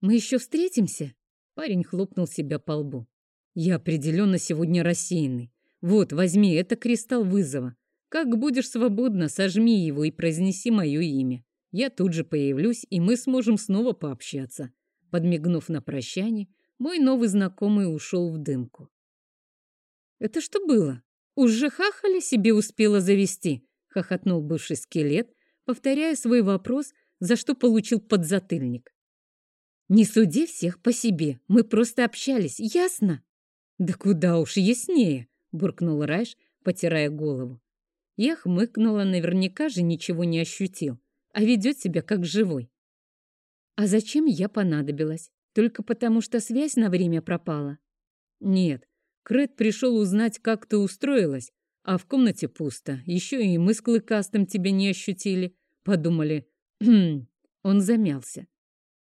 «Мы еще встретимся?» Парень хлопнул себя по лбу. Я определенно сегодня рассеянный. Вот, возьми, это кристалл вызова. Как будешь свободно, сожми его и произнеси мое имя. Я тут же появлюсь, и мы сможем снова пообщаться. Подмигнув на прощание, мой новый знакомый ушел в дымку. Это что было? Уже хахали себе успела завести? Хохотнул бывший скелет, повторяя свой вопрос, за что получил подзатыльник. Не суди всех по себе, мы просто общались, ясно? «Да куда уж яснее!» — буркнул Райш, потирая голову. Я хмыкнула, наверняка же ничего не ощутил, а ведет себя как живой. А зачем я понадобилась? Только потому, что связь на время пропала? Нет, Крет пришел узнать, как ты устроилась, а в комнате пусто. Еще и мы с Клыкастым тебя не ощутили. Подумали, хм, он замялся.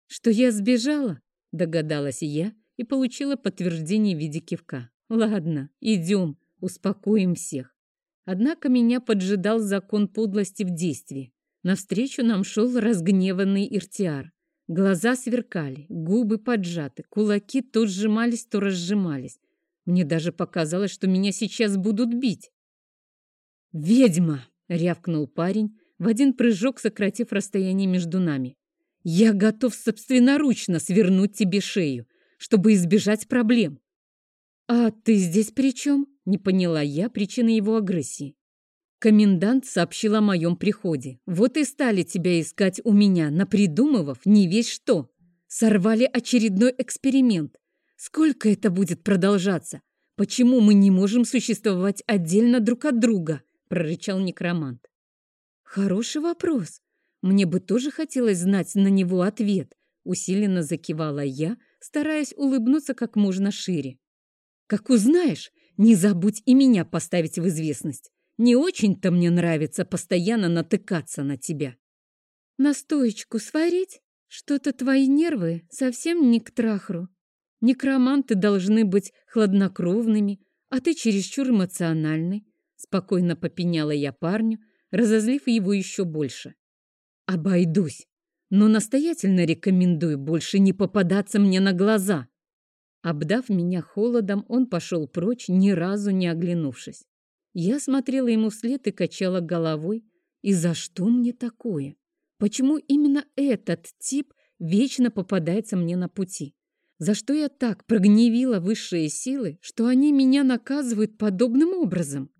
Что я сбежала? Догадалась я и получила подтверждение в виде кивка. Ладно, идем, успокоим всех. Однако меня поджидал закон подлости в действии. Навстречу нам шел разгневанный Иртиар. Глаза сверкали, губы поджаты, кулаки то сжимались, то разжимались. Мне даже показалось, что меня сейчас будут бить. «Ведьма!» — рявкнул парень, в один прыжок сократив расстояние между нами. «Я готов собственноручно свернуть тебе шею чтобы избежать проблем. «А ты здесь при чем?» — не поняла я причины его агрессии. Комендант сообщил о моем приходе. Вот и стали тебя искать у меня, напридумывав не весь что. Сорвали очередной эксперимент. Сколько это будет продолжаться? Почему мы не можем существовать отдельно друг от друга? прорычал некромант. Хороший вопрос. Мне бы тоже хотелось знать на него ответ, усиленно закивала я, стараясь улыбнуться как можно шире. Как узнаешь, не забудь и меня поставить в известность. Не очень-то мне нравится постоянно натыкаться на тебя. Настоечку сварить? Что-то твои нервы совсем не к трахру. Некроманты должны быть хладнокровными, а ты чересчур эмоциональный. Спокойно попеняла я парню, разозлив его еще больше. Обойдусь, но настоятельно рекомендую больше не попадаться мне на глаза. Обдав меня холодом, он пошел прочь, ни разу не оглянувшись. Я смотрела ему вслед и качала головой. И за что мне такое? Почему именно этот тип вечно попадается мне на пути? За что я так прогневила высшие силы, что они меня наказывают подобным образом?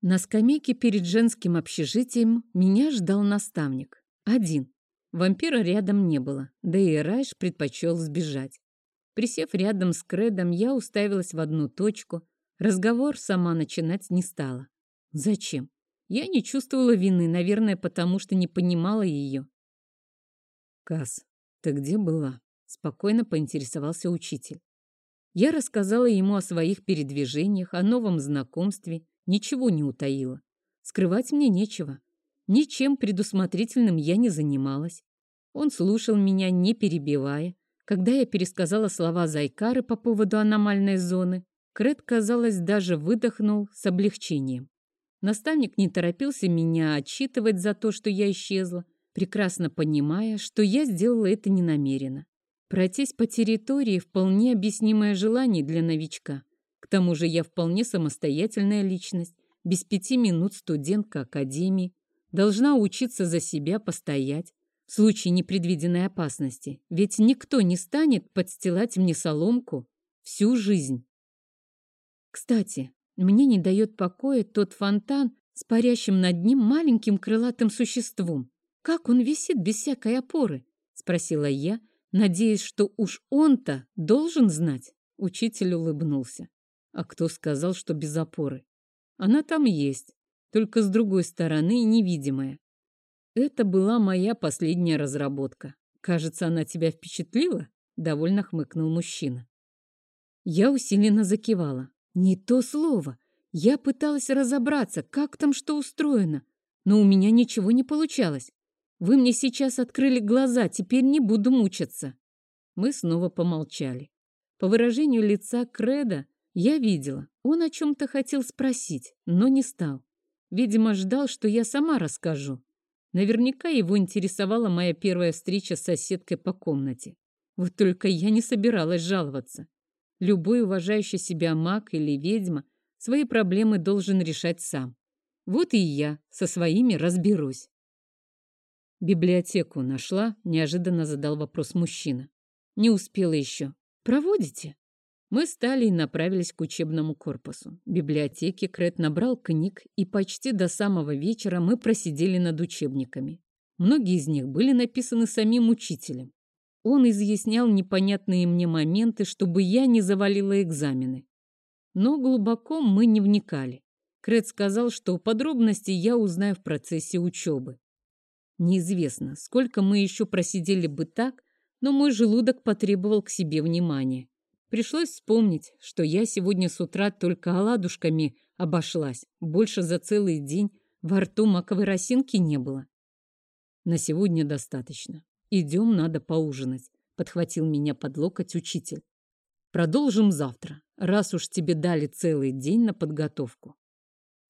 На скамейке перед женским общежитием меня ждал наставник. Один. Вампира рядом не было, да и Райш предпочел сбежать. Присев рядом с Кредом, я уставилась в одну точку. Разговор сама начинать не стала. Зачем? Я не чувствовала вины, наверное, потому что не понимала ее. «Касс, ты где была?» — спокойно поинтересовался учитель. Я рассказала ему о своих передвижениях, о новом знакомстве, ничего не утаила. Скрывать мне нечего. Ничем предусмотрительным я не занималась. Он слушал меня, не перебивая. Когда я пересказала слова Зайкары по поводу аномальной зоны, Крет, казалось, даже выдохнул с облегчением. Наставник не торопился меня отчитывать за то, что я исчезла, прекрасно понимая, что я сделала это ненамеренно. Пройтись по территории – вполне объяснимое желание для новичка. К тому же я вполне самостоятельная личность, без пяти минут студентка академии, должна учиться за себя постоять в случае непредвиденной опасности, ведь никто не станет подстилать мне соломку всю жизнь. Кстати, мне не дает покоя тот фонтан с парящим над ним маленьким крылатым существом. Как он висит без всякой опоры? Спросила я, надеясь, что уж он-то должен знать. Учитель улыбнулся. А кто сказал, что без опоры? Она там есть, только с другой стороны невидимая. Это была моя последняя разработка. Кажется, она тебя впечатлила? Довольно хмыкнул мужчина. Я усиленно закивала. Не то слово. Я пыталась разобраться, как там что устроено, но у меня ничего не получалось. Вы мне сейчас открыли глаза, теперь не буду мучиться. Мы снова помолчали. По выражению лица Креда я видела, он о чем-то хотел спросить, но не стал. Видимо, ждал, что я сама расскажу. Наверняка его интересовала моя первая встреча с соседкой по комнате. Вот только я не собиралась жаловаться. Любой уважающий себя маг или ведьма свои проблемы должен решать сам. Вот и я со своими разберусь. Библиотеку нашла, неожиданно задал вопрос мужчина. Не успела еще. Проводите? Мы стали и направились к учебному корпусу. В библиотеке Крет набрал книг, и почти до самого вечера мы просидели над учебниками. Многие из них были написаны самим учителем. Он изъяснял непонятные мне моменты, чтобы я не завалила экзамены. Но глубоко мы не вникали. Крет сказал, что подробности я узнаю в процессе учебы. Неизвестно, сколько мы еще просидели бы так, но мой желудок потребовал к себе внимания. Пришлось вспомнить, что я сегодня с утра только оладушками обошлась. Больше за целый день во рту маковой росинки не было. На сегодня достаточно. «Идем, надо поужинать», — подхватил меня под локоть учитель. «Продолжим завтра, раз уж тебе дали целый день на подготовку».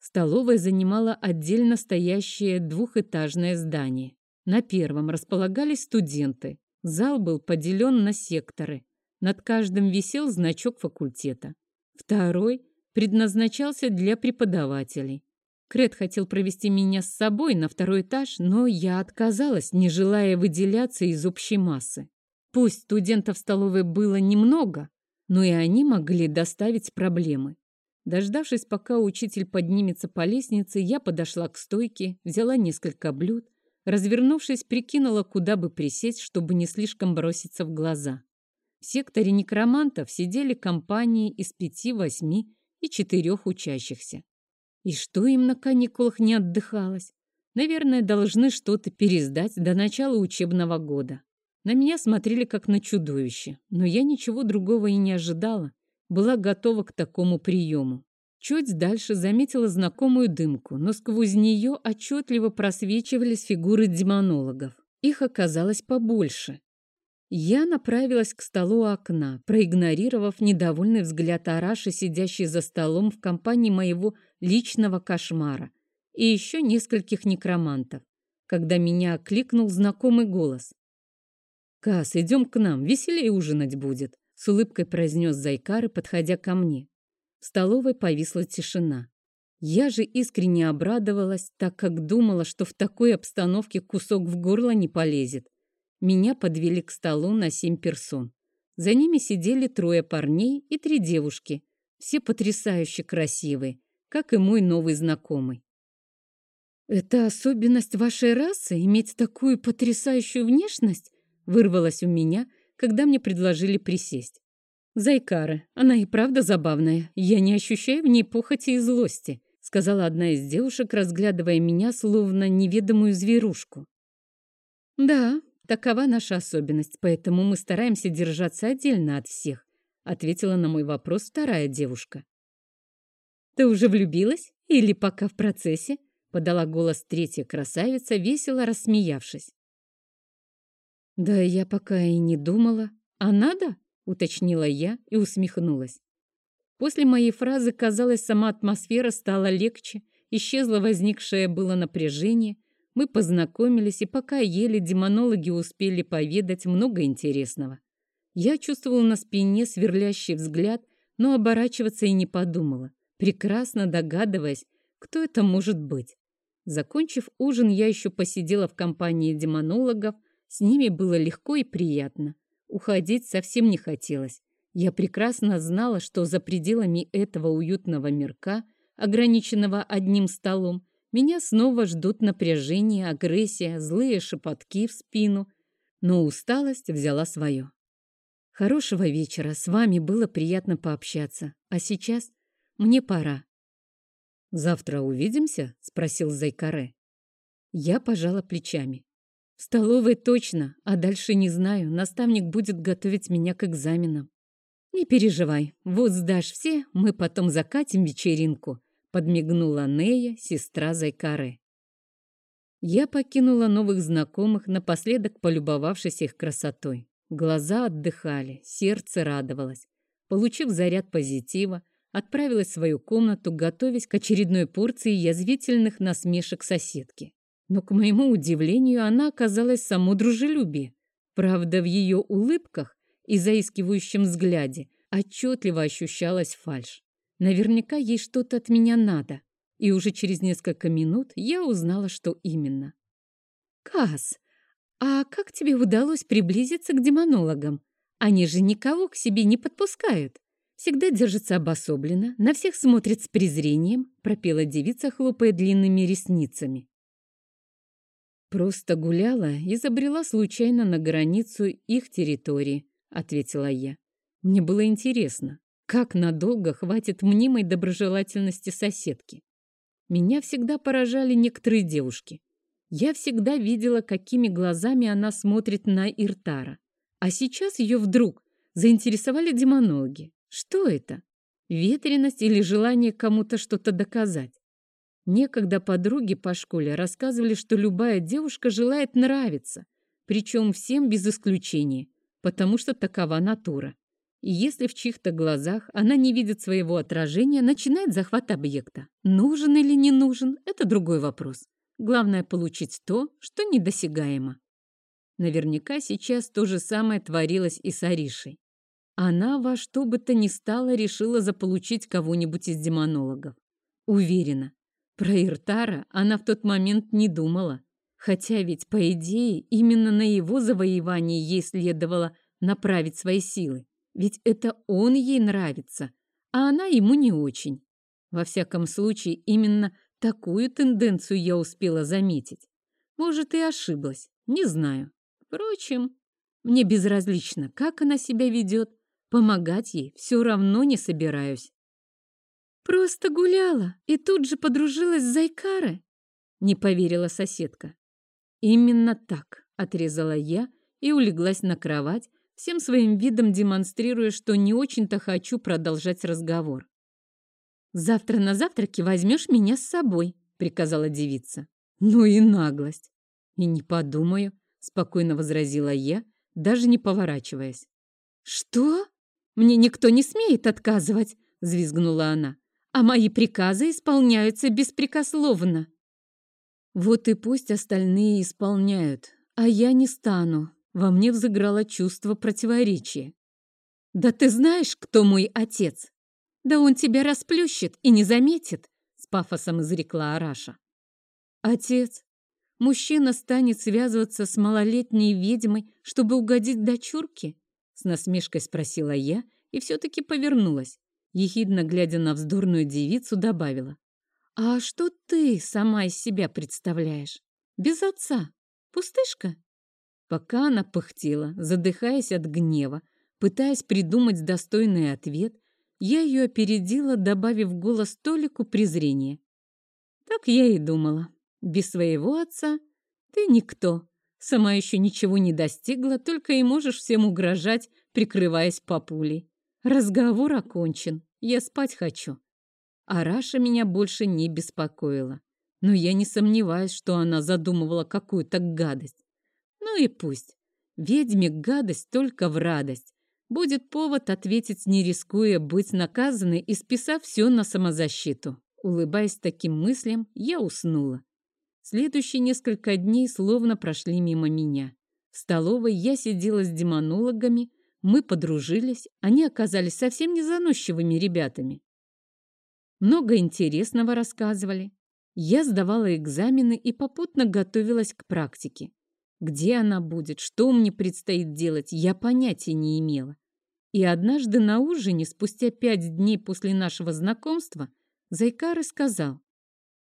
Столовая занимала отдельно стоящее двухэтажное здание. На первом располагались студенты. Зал был поделен на секторы. Над каждым висел значок факультета. Второй предназначался для преподавателей. Крет хотел провести меня с собой на второй этаж, но я отказалась, не желая выделяться из общей массы. Пусть студентов в столовой было немного, но и они могли доставить проблемы. Дождавшись, пока учитель поднимется по лестнице, я подошла к стойке, взяла несколько блюд, развернувшись, прикинула, куда бы присесть, чтобы не слишком броситься в глаза. В секторе некромантов сидели компании из пяти, восьми и четырех учащихся. И что им на каникулах не отдыхалось? Наверное, должны что-то пересдать до начала учебного года. На меня смотрели как на чудовище, но я ничего другого и не ожидала. Была готова к такому приему. Чуть дальше заметила знакомую дымку, но сквозь нее отчетливо просвечивались фигуры демонологов. Их оказалось побольше. Я направилась к столу окна, проигнорировав недовольный взгляд Араши, сидящей за столом в компании моего личного кошмара, и еще нескольких некромантов, когда меня окликнул знакомый голос. «Кас, идем к нам, веселее ужинать будет», — с улыбкой произнес Зайкары, подходя ко мне. В столовой повисла тишина. Я же искренне обрадовалась, так как думала, что в такой обстановке кусок в горло не полезет. Меня подвели к столу на семь персон. За ними сидели трое парней и три девушки. Все потрясающе красивые, как и мой новый знакомый. «Это особенность вашей расы — иметь такую потрясающую внешность?» вырвалось у меня, когда мне предложили присесть. «Зайкара, она и правда забавная. Я не ощущаю в ней похоти и злости», сказала одна из девушек, разглядывая меня, словно неведомую зверушку. «Да, Такова наша особенность, поэтому мы стараемся держаться отдельно от всех, ответила на мой вопрос вторая девушка. Ты уже влюбилась или пока в процессе? подала голос третья красавица, весело рассмеявшись. Да я пока и не думала. А надо? уточнила я и усмехнулась. После моей фразы, казалось, сама атмосфера стала легче, исчезло возникшее было напряжение, мы познакомились, и пока ели, демонологи успели поведать много интересного. Я чувствовала на спине сверлящий взгляд, но оборачиваться и не подумала, прекрасно догадываясь, кто это может быть. Закончив ужин, я еще посидела в компании демонологов, с ними было легко и приятно. Уходить совсем не хотелось. Я прекрасно знала, что за пределами этого уютного мирка, ограниченного одним столом, меня снова ждут напряжение, агрессия, злые шепотки в спину. Но усталость взяла свое. Хорошего вечера, с вами было приятно пообщаться. А сейчас мне пора. «Завтра увидимся?» — спросил Зайкаре. Я пожала плечами. «В столовой точно, а дальше не знаю. Наставник будет готовить меня к экзаменам». «Не переживай, вот сдашь все, мы потом закатим вечеринку подмигнула Нея, сестра Зайкары. Я покинула новых знакомых, напоследок полюбовавшись их красотой. Глаза отдыхали, сердце радовалось. Получив заряд позитива, отправилась в свою комнату, готовясь к очередной порции язвительных насмешек соседки. Но, к моему удивлению, она оказалась само дружелюбие. Правда, в ее улыбках и заискивающем взгляде отчетливо ощущалась фальшь. Наверняка ей что-то от меня надо. И уже через несколько минут я узнала, что именно. «Кас, а как тебе удалось приблизиться к демонологам? Они же никого к себе не подпускают. Всегда держатся обособленно, на всех смотрят с презрением», пропела девица, хлопая длинными ресницами. «Просто гуляла и забрела случайно на границу их территории», ответила я. «Мне было интересно, как надолго хватит мнимой доброжелательности соседки? Меня всегда поражали некоторые девушки. Я всегда видела, какими глазами она смотрит на Иртара. А сейчас ее вдруг заинтересовали демонологи. Что это? Ветренность или желание кому-то что-то доказать? Некогда подруги по школе рассказывали, что любая девушка желает нравиться, причем всем без исключения, потому что такова натура. И если в чьих-то глазах она не видит своего отражения, начинает захват объекта. Нужен или не нужен – это другой вопрос. Главное – получить то, что недосягаемо. Наверняка сейчас то же самое творилось и с Аришей. Она во что бы то ни стало решила заполучить кого-нибудь из демонологов. Уверена, про Иртара она в тот момент не думала. Хотя ведь, по идее, именно на его завоевание ей следовало направить свои силы. Ведь это он ей нравится, а она ему не очень. Во всяком случае, именно такую тенденцию я успела заметить. Может, и ошиблась, не знаю. Впрочем, мне безразлично, как она себя ведет. Помогать ей все равно не собираюсь. Просто гуляла и тут же подружилась с Зайкарой. Не поверила соседка. Именно так, отрезала я и улеглась на кровать, всем своим видом демонстрируя, что не очень-то хочу продолжать разговор. «Завтра на завтраке возьмешь меня с собой», — приказала девица. «Ну и наглость!» «И не подумаю», — спокойно возразила я, даже не поворачиваясь. «Что? Мне никто не смеет отказывать!» — взвизгнула она. «А мои приказы исполняются беспрекословно!» «Вот и пусть остальные исполняют, а я не стану!» Во мне взыграло чувство противоречия. «Да ты знаешь, кто мой отец? Да он тебя расплющит и не заметит!» С пафосом изрекла Араша. «Отец? Мужчина станет связываться с малолетней ведьмой, чтобы угодить дочурке?» С насмешкой спросила я и все-таки повернулась. Ехидно глядя на вздорную девицу, добавила. «А что ты сама из себя представляешь? Без отца? Пустышка?» Пока она пыхтела, задыхаясь от гнева, пытаясь придумать достойный ответ, я ее опередила, добавив голос Толику презрения. Так я и думала. Без своего отца ты никто. Сама еще ничего не достигла, только и можешь всем угрожать, прикрываясь папулей. Разговор окончен. Я спать хочу. А Раша меня больше не беспокоила. Но я не сомневаюсь, что она задумывала какую-то гадость. И пусть. Ведьме гадость только в радость. Будет повод ответить, не рискуя быть наказанной и списав все на самозащиту. Улыбаясь таким мыслям, я уснула. Следующие несколько дней словно прошли мимо меня. В столовой я сидела с демонологами, мы подружились, они оказались совсем не заносчивыми ребятами. Много интересного рассказывали. Я сдавала экзамены и попутно готовилась к практике. Где она будет, что мне предстоит делать, я понятия не имела. И однажды на ужине, спустя пять дней после нашего знакомства, Зайкары сказал,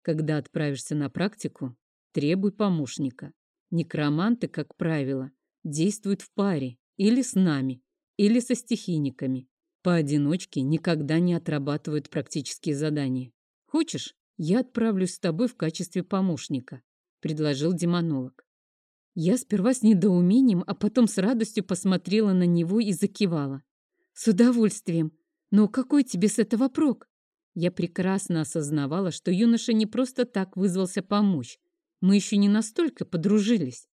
«Когда отправишься на практику, требуй помощника. Некроманты, как правило, действуют в паре или с нами, или со стихийниками. Поодиночке никогда не отрабатывают практические задания. Хочешь, я отправлюсь с тобой в качестве помощника», — предложил демонолог. Я сперва с недоумением, а потом с радостью посмотрела на него и закивала. «С удовольствием. Но какой тебе с этого прок?» Я прекрасно осознавала, что юноша не просто так вызвался помочь. Мы еще не настолько подружились.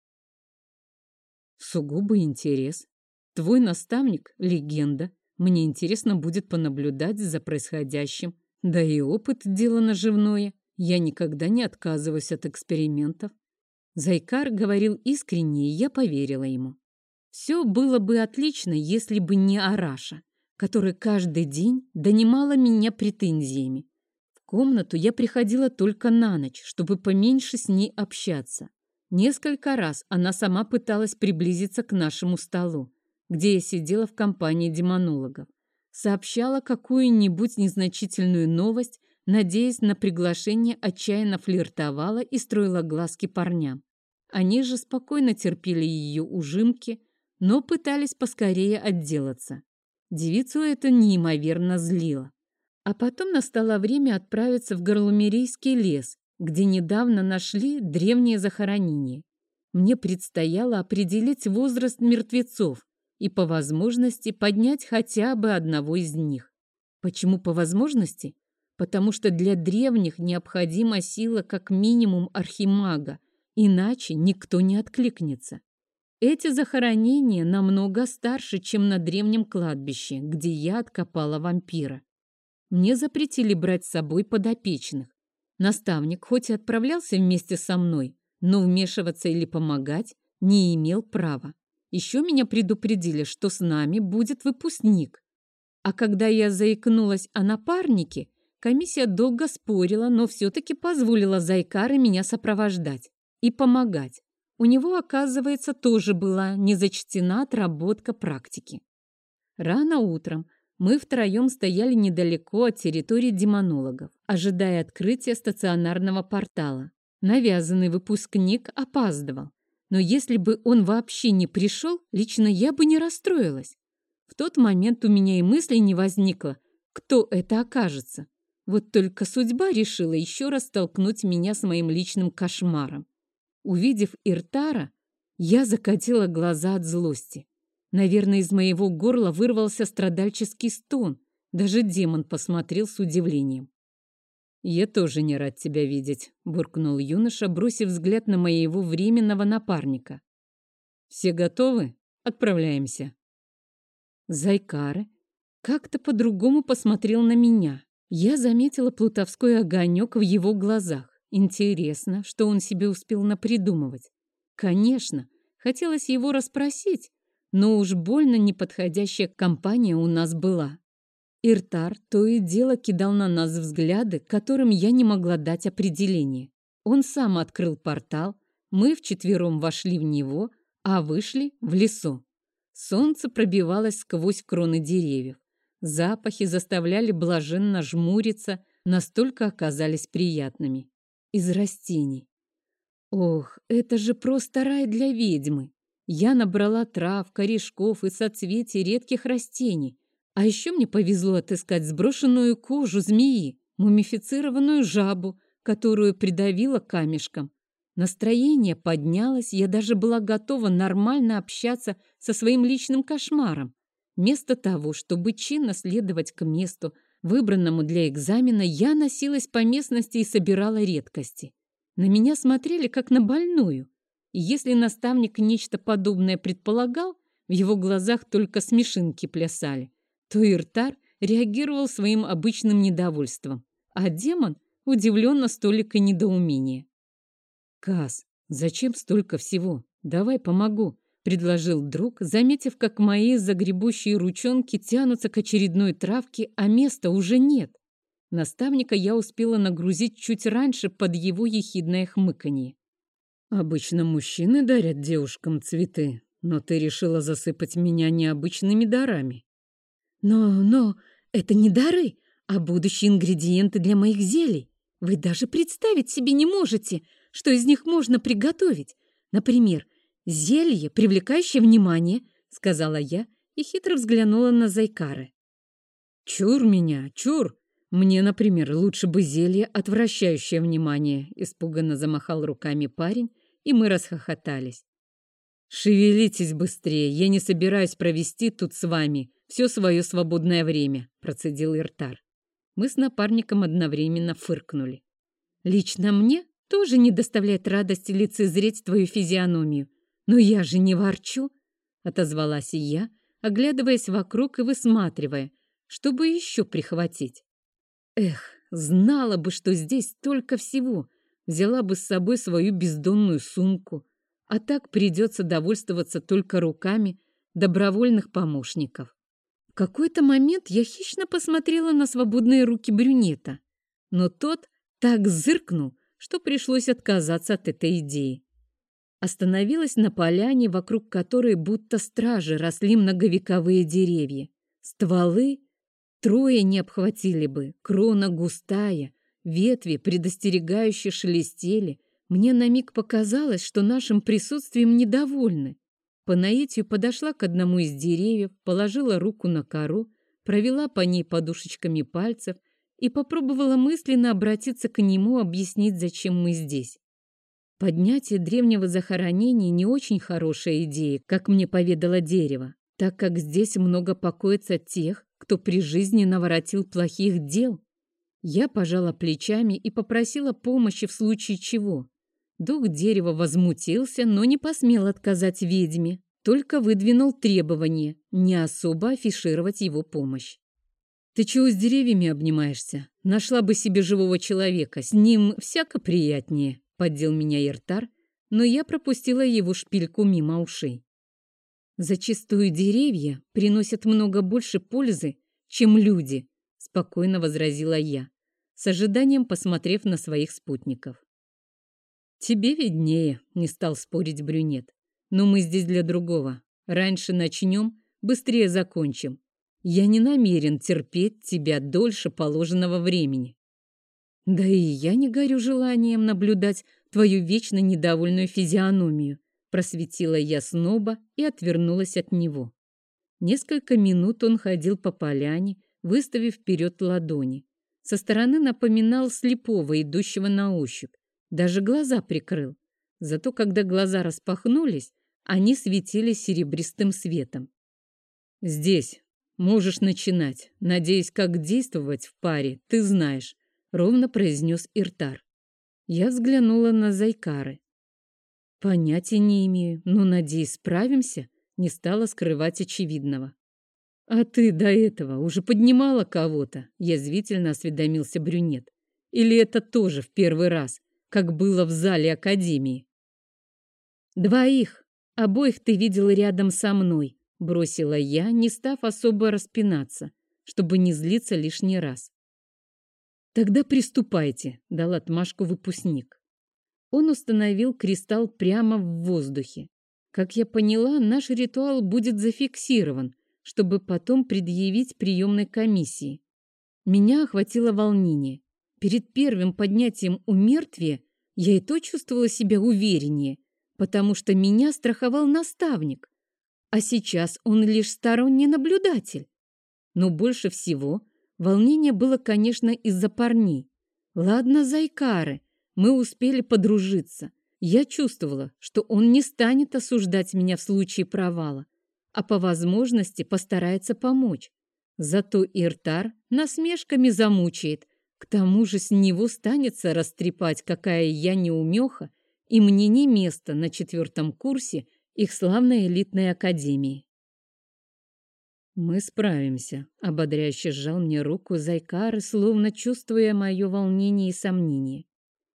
Сугубый интерес. Твой наставник — легенда. Мне интересно будет понаблюдать за происходящим. Да и опыт — дело наживное. Я никогда не отказываюсь от экспериментов. Зайкар говорил искренне, и я поверила ему. Все было бы отлично, если бы не Араша, которая каждый день донимала меня претензиями. В комнату я приходила только на ночь, чтобы поменьше с ней общаться. Несколько раз она сама пыталась приблизиться к нашему столу, где я сидела в компании демонологов. Сообщала какую-нибудь незначительную новость, надеясь на приглашение, отчаянно флиртовала и строила глазки парням. Они же спокойно терпели ее ужимки, но пытались поскорее отделаться. Девицу это неимоверно злило. А потом настало время отправиться в Горлумерийский лес, где недавно нашли древнее захоронение. Мне предстояло определить возраст мертвецов и по возможности поднять хотя бы одного из них. Почему по возможности? Потому что для древних необходима сила как минимум архимага, Иначе никто не откликнется. Эти захоронения намного старше, чем на древнем кладбище, где я откопала вампира. Мне запретили брать с собой подопечных. Наставник хоть и отправлялся вместе со мной, но вмешиваться или помогать не имел права. Еще меня предупредили, что с нами будет выпускник. А когда я заикнулась о напарнике, комиссия долго спорила, но все-таки позволила Зайкары меня сопровождать и помогать. У него, оказывается, тоже была не зачтена отработка практики. Рано утром мы втроем стояли недалеко от территории демонологов, ожидая открытия стационарного портала. Навязанный выпускник опаздывал. Но если бы он вообще не пришел, лично я бы не расстроилась. В тот момент у меня и мысли не возникло, кто это окажется. Вот только судьба решила еще раз столкнуть меня с моим личным кошмаром. Увидев Иртара, я закатила глаза от злости. Наверное, из моего горла вырвался страдальческий стон. Даже демон посмотрел с удивлением. «Я тоже не рад тебя видеть», — буркнул юноша, бросив взгляд на моего временного напарника. «Все готовы? Отправляемся». Зайкары как-то по-другому посмотрел на меня. Я заметила плутовской огонек в его глазах. Интересно, что он себе успел напридумывать. Конечно, хотелось его расспросить, но уж больно неподходящая компания у нас была. Иртар то и дело кидал на нас взгляды, которым я не могла дать определение. Он сам открыл портал, мы вчетвером вошли в него, а вышли в лесу. Солнце пробивалось сквозь кроны деревьев. Запахи заставляли блаженно жмуриться, настолько оказались приятными. Из растений. Ох, это же просто рай для ведьмы. Я набрала трав, корешков и соцветий редких растений. А еще мне повезло отыскать сброшенную кожу змеи, мумифицированную жабу, которую придавила камешком. Настроение поднялось, я даже была готова нормально общаться со своим личным кошмаром. Вместо того, чтобы чинно следовать к месту, выбранному для экзамена, я носилась по местности и собирала редкости. На меня смотрели как на больную. И если наставник нечто подобное предполагал, в его глазах только смешинки плясали, то Иртар реагировал своим обычным недовольством, а демон удивленно столика недоумения. «Кас, зачем столько всего? Давай помогу», предложил друг, заметив, как мои загребущие ручонки тянутся к очередной травке, а места уже нет. Наставника я успела нагрузить чуть раньше под его ехидное хмыканье. «Обычно мужчины дарят девушкам цветы, но ты решила засыпать меня необычными дарами». «Но, но, это не дары, а будущие ингредиенты для моих зелий. Вы даже представить себе не можете, что из них можно приготовить. Например, «Зелье, привлекающее внимание», — сказала я и хитро взглянула на Зайкары. «Чур меня, чур! Мне, например, лучше бы зелье, отвращающее внимание», — испуганно замахал руками парень, и мы расхохотались. «Шевелитесь быстрее, я не собираюсь провести тут с вами все свое свободное время», — процедил Иртар. Мы с напарником одновременно фыркнули. «Лично мне тоже не доставляет радости лицезреть твою физиономию. «Но я же не ворчу!» — отозвалась я, оглядываясь вокруг и высматривая, чтобы еще прихватить. Эх, знала бы, что здесь столько всего, взяла бы с собой свою бездонную сумку, а так придется довольствоваться только руками добровольных помощников. В какой-то момент я хищно посмотрела на свободные руки брюнета, но тот так зыркнул, что пришлось отказаться от этой идеи. Остановилась на поляне, вокруг которой будто стражи росли многовековые деревья. Стволы трое не обхватили бы, крона густая, ветви предостерегающе шелестели. Мне на миг показалось, что нашим присутствием недовольны. По наитию подошла к одному из деревьев, положила руку на кору, провела по ней подушечками пальцев и попробовала мысленно обратиться к нему, объяснить, зачем мы здесь. Поднятие древнего захоронения не очень хорошая идея, как мне поведало дерево, так как здесь много покоится тех, кто при жизни наворотил плохих дел. Я пожала плечами и попросила помощи в случае чего. Дух дерева возмутился, но не посмел отказать ведьме, только выдвинул требование не особо афишировать его помощь. «Ты чего с деревьями обнимаешься? Нашла бы себе живого человека, с ним всяко приятнее», Поддел меня Иртар, но я пропустила его шпильку мимо ушей. Зачастую деревья приносят много больше пользы, чем люди, спокойно возразила я, с ожиданием посмотрев на своих спутников. Тебе виднее, не стал спорить брюнет. Но мы здесь для другого. Раньше начнем, быстрее закончим. Я не намерен терпеть тебя дольше положенного времени. Да и я не горю желанием наблюдать твою вечно недовольную физиономию, просветила я сноба и отвернулась от него. Несколько минут он ходил по поляне, выставив вперед ладони. Со стороны напоминал слепого, идущего на ощупь. Даже глаза прикрыл. Зато когда глаза распахнулись, они светили серебристым светом. «Здесь. Можешь начинать. Надеюсь, как действовать в паре, ты знаешь», — ровно произнес Иртар. Я взглянула на Зайкары. Понятия не имею, но, надеюсь, справимся, не стала скрывать очевидного. А ты до этого уже поднимала кого-то? Язвительно осведомился брюнет. Или это тоже в первый раз, как было в зале Академии? Двоих. Обоих ты видел рядом со мной, бросила я, не став особо распинаться, чтобы не злиться лишний раз. Тогда приступайте, дал отмашку выпускник. Он установил кристалл прямо в воздухе. Как я поняла, наш ритуал будет зафиксирован, чтобы потом предъявить приемной комиссии. Меня охватило волнение. Перед первым поднятием у мертвия я и то чувствовала себя увереннее, потому что меня страховал наставник, а сейчас он лишь сторонний наблюдатель. Но больше всего волнение было, конечно, из-за парней. Ладно, зайкары, мы успели подружиться. Я чувствовала, что он не станет осуждать меня в случае провала, а по возможности постарается помочь. Зато Иртар насмешками замучает. К тому же с него станется растрепать, какая я неумеха, и мне не место на четвертом курсе их славной элитной академии. «Мы справимся», — ободряюще сжал мне руку Зайкары, словно чувствуя мое волнение и сомнение.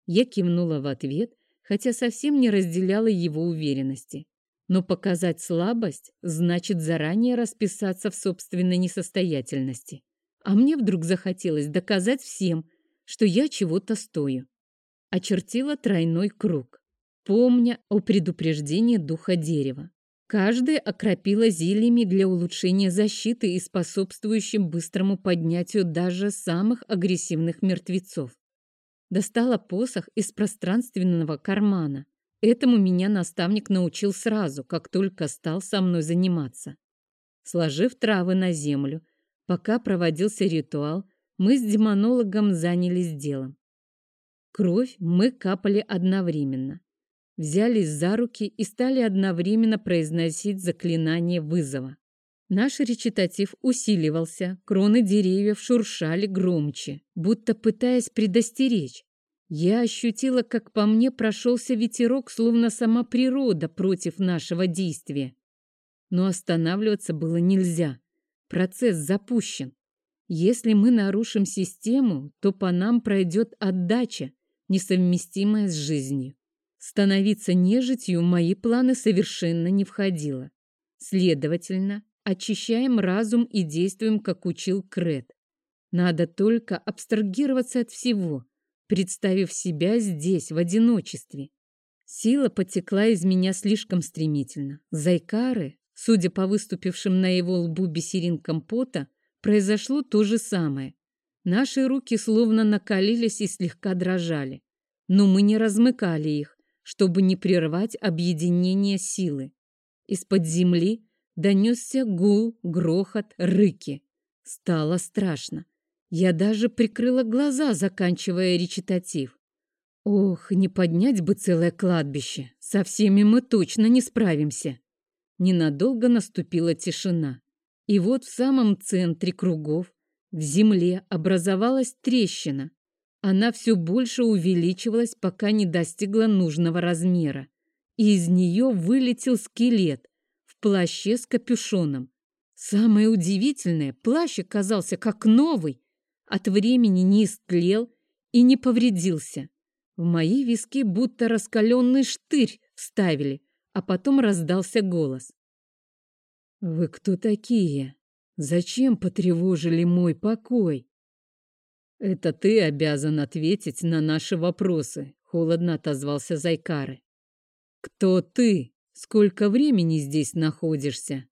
Я кивнула в ответ, хотя совсем не разделяла его уверенности. Но показать слабость значит заранее расписаться в собственной несостоятельности. А мне вдруг захотелось доказать всем, что я чего-то стою. Очертила тройной круг, помня о предупреждении духа дерева. Каждая окропила зельями для улучшения защиты и способствующим быстрому поднятию даже самых агрессивных мертвецов. Достала посох из пространственного кармана. Этому меня наставник научил сразу, как только стал со мной заниматься. Сложив травы на землю, пока проводился ритуал, мы с демонологом занялись делом. Кровь мы капали одновременно. Взялись за руки и стали одновременно произносить заклинание вызова. Наш речитатив усиливался, кроны деревьев шуршали громче, будто пытаясь предостеречь. Я ощутила, как по мне прошелся ветерок, словно сама природа против нашего действия. Но останавливаться было нельзя. Процесс запущен. Если мы нарушим систему, то по нам пройдет отдача, несовместимая с жизнью. Становиться нежитью мои планы совершенно не входило. Следовательно, очищаем разум и действуем, как учил Крет. Надо только абстрагироваться от всего, представив себя здесь, в одиночестве. Сила потекла из меня слишком стремительно. Зайкары, судя по выступившим на его лбу бисеринкам пота, произошло то же самое. Наши руки словно накалились и слегка дрожали. Но мы не размыкали их, чтобы не прервать объединение силы. Из-под земли Донесся гул, грохот, рыки. Стало страшно. Я даже прикрыла глаза, заканчивая речитатив. Ох, не поднять бы целое кладбище. Со всеми мы точно не справимся. Ненадолго наступила тишина. И вот в самом центре кругов, в земле, образовалась трещина. Она все больше увеличивалась, пока не достигла нужного размера. И из нее вылетел скелет, плаще с капюшоном. Самое удивительное, плащ оказался как новый, от времени не истлел и не повредился. В мои виски будто раскаленный штырь вставили, а потом раздался голос. «Вы кто такие? Зачем потревожили мой покой?» «Это ты обязан ответить на наши вопросы», — холодно отозвался Зайкары. «Кто ты?» Сколько времени здесь находишься?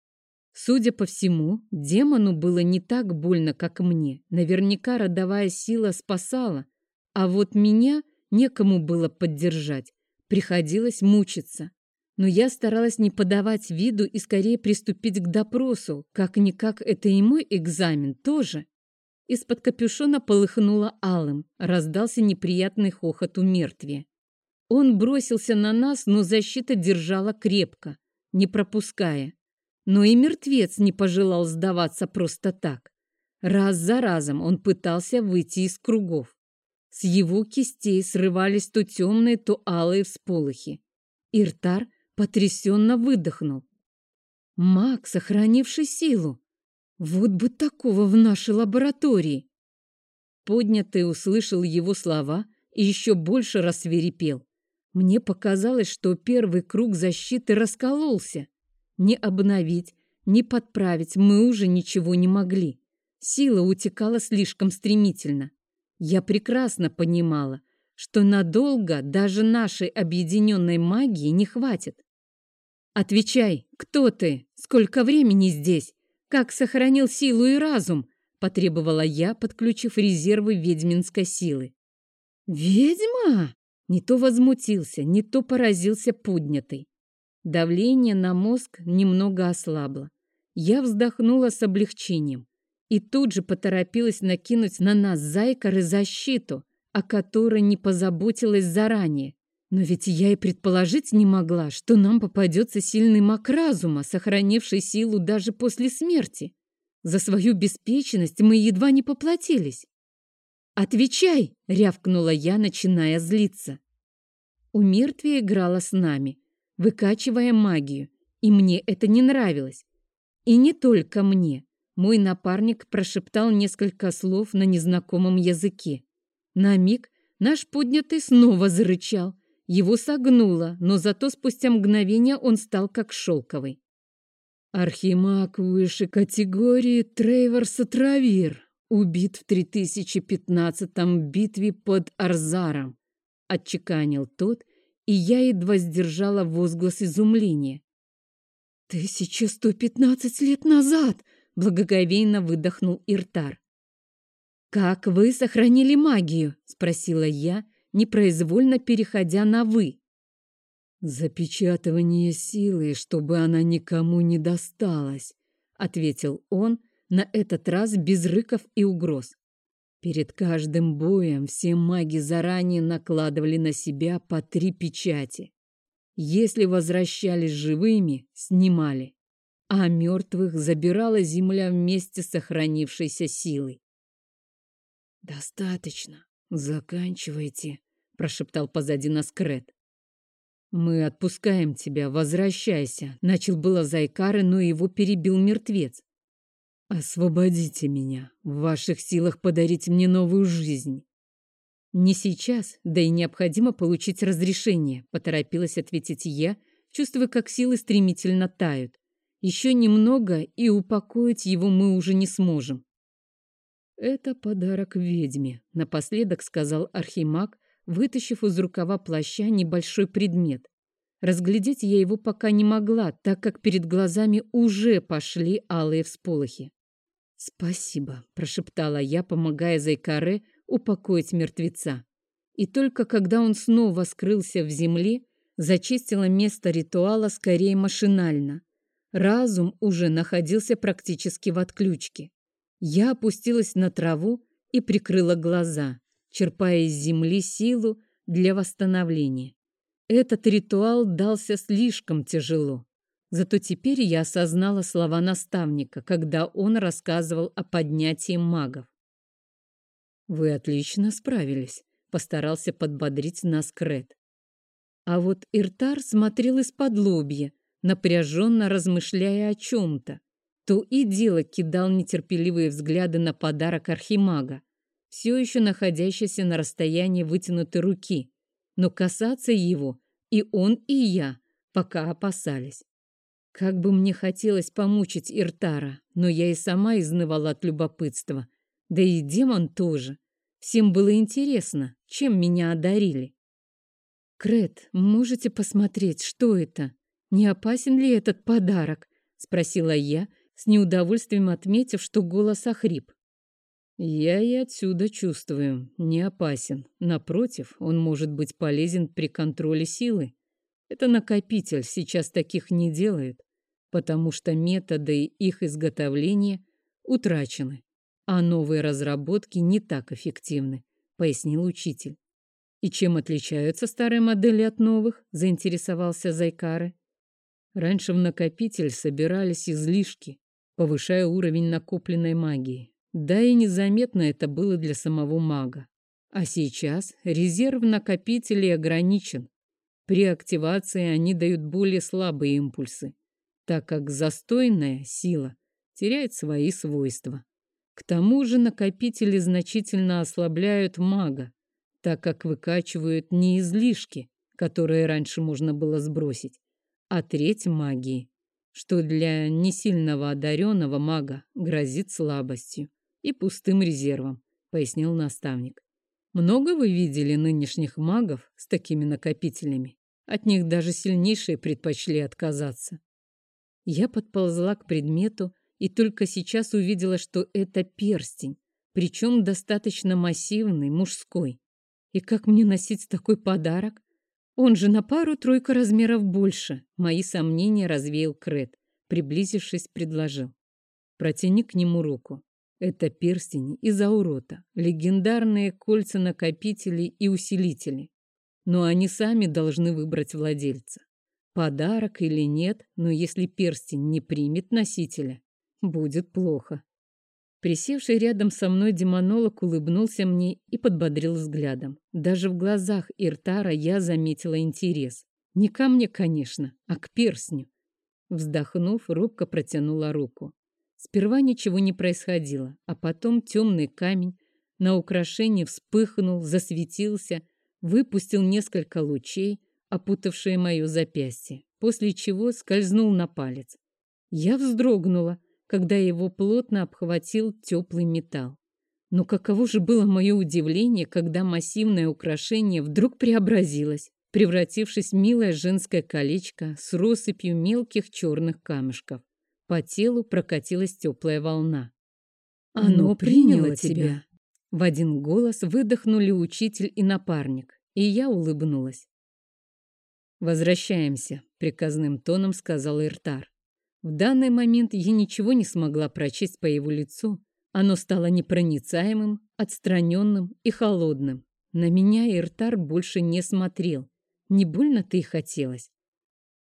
Судя по всему, демону было не так больно, как мне. Наверняка родовая сила спасала, а вот меня некому было поддержать. Приходилось мучиться. Но я старалась не подавать виду и скорее приступить к допросу. Как-никак это и мой экзамен тоже. Из-под капюшона полыхнуло алым, раздался неприятный хохот у мертвия. Он бросился на нас, но защита держала крепко, не пропуская. Но и мертвец не пожелал сдаваться просто так. Раз за разом он пытался выйти из кругов. С его кистей срывались то темные, то алые всполохи. Иртар потрясенно выдохнул. Маг, сохранивший силу. Вот бы такого в нашей лаборатории. Поднятый услышал его слова и еще больше рассверепел. Мне показалось, что первый круг защиты раскололся. Не обновить, не подправить мы уже ничего не могли. Сила утекала слишком стремительно. Я прекрасно понимала, что надолго даже нашей объединенной магии не хватит. «Отвечай, кто ты? Сколько времени здесь? Как сохранил силу и разум?» — потребовала я, подключив резервы ведьминской силы. «Ведьма?» — не то возмутился, не то поразился поднятый. Давление на мозг немного ослабло. Я вздохнула с облегчением и тут же поторопилась накинуть на нас зайкары защиту, о которой не позаботилась заранее. Но ведь я и предположить не могла, что нам попадется сильный маг разума, сохранивший силу даже после смерти. За свою беспечность мы едва не поплатились. «Отвечай!» — рявкнула я, начиная злиться. У мертвия играла с нами, выкачивая магию, и мне это не нравилось. И не только мне. Мой напарник прошептал несколько слов на незнакомом языке. На миг наш поднятый снова зарычал. Его согнуло, но зато спустя мгновение он стал как шелковый. Архимаг высшей категории Трейвор Сатравир убит в 3015-м битве под Арзаром, отчеканил тот, и я едва сдержала возглас изумления. «Тысяча сто пятнадцать лет назад!» — благоговейно выдохнул Иртар. «Как вы сохранили магию?» — спросила я, непроизвольно переходя на «вы». «Запечатывание силы, чтобы она никому не досталась», — ответил он, на этот раз без рыков и угроз. Перед каждым боем все маги заранее накладывали на себя по три печати. Если возвращались живыми, снимали, а мертвых забирала земля вместе с сохранившейся силой. «Достаточно. Заканчивайте», — прошептал позади нас Крет. «Мы отпускаем тебя, возвращайся», — начал было Зайкары, но его перебил мертвец. «Освободите меня. В ваших силах подарить мне новую жизнь». «Не сейчас, да и необходимо получить разрешение», — поторопилась ответить я, чувствуя, как силы стремительно тают. «Еще немного, и упокоить его мы уже не сможем». «Это подарок ведьме», — напоследок сказал Архимаг, вытащив из рукава плаща небольшой предмет. Разглядеть я его пока не могла, так как перед глазами уже пошли алые всполохи. «Спасибо», — прошептала я, помогая Зайкаре упокоить мертвеца. И только когда он снова скрылся в земле, зачистила место ритуала скорее машинально. Разум уже находился практически в отключке. Я опустилась на траву и прикрыла глаза, черпая из земли силу для восстановления. Этот ритуал дался слишком тяжело. Зато теперь я осознала слова наставника, когда он рассказывал о поднятии магов. «Вы отлично справились», — постарался подбодрить нас Крет. А вот Иртар смотрел из-под лобья, напряженно размышляя о чем-то. То и дело кидал нетерпеливые взгляды на подарок Архимага, все еще находящийся на расстоянии вытянутой руки. Но касаться его и он, и я пока опасались. Как бы мне хотелось помучить Иртара, но я и сама изнывала от любопытства. Да и демон тоже. Всем было интересно, чем меня одарили. «Крет, можете посмотреть, что это? Не опасен ли этот подарок?» — спросила я, с неудовольствием отметив, что голос охрип. «Я и отсюда чувствую, не опасен. Напротив, он может быть полезен при контроле силы. Это накопитель, сейчас таких не делают потому что методы их изготовления утрачены. а новые разработки не так эффективны, пояснил учитель. И чем отличаются старые модели от новых? заинтересовался Зайкары. Раньше в накопитель собирались излишки, повышая уровень накопленной магии. Да и незаметно это было для самого мага. А сейчас резерв накопителей ограничен. При активации они дают более слабые импульсы, так как застойная сила теряет свои свойства. К тому же накопители значительно ослабляют мага, так как выкачивают не излишки, которые раньше можно было сбросить, а треть магии, что для несильного одаренного мага грозит слабостью и пустым резервом, пояснил наставник. Много вы видели нынешних магов с такими накопителями? От них даже сильнейшие предпочли отказаться. Я подползла к предмету и только сейчас увидела, что это перстень, причем достаточно массивный, мужской. И как мне носить такой подарок? Он же на пару-тройку размеров больше. Мои сомнения развеял Крет, приблизившись, предложил. Протяни к нему руку. Это перстень из аурота, легендарные кольца-накопители и усилители. Но они сами должны выбрать владельца. Подарок или нет, но если перстень не примет носителя, будет плохо. Присевший рядом со мной демонолог улыбнулся мне и подбодрил взглядом. Даже в глазах Иртара я заметила интерес. Не ко мне, конечно, а к перстню. Вздохнув, Рубка протянула руку. Сперва ничего не происходило, а потом темный камень на украшении вспыхнул, засветился, выпустил несколько лучей, опутавшие мое запястье, после чего скользнул на палец. Я вздрогнула, когда его плотно обхватил теплый металл. Но каково же было мое удивление, когда массивное украшение вдруг преобразилось, превратившись в милое женское колечко с россыпью мелких черных камешков. По телу прокатилась теплая волна. «Оно приняло тебя!» В один голос выдохнули учитель и напарник, и я улыбнулась. «Возвращаемся», — приказным тоном сказал Иртар. В данный момент я ничего не смогла прочесть по его лицу. Оно стало непроницаемым, отстраненным и холодным. На меня Иртар больше не смотрел. Не больно-то и хотелось.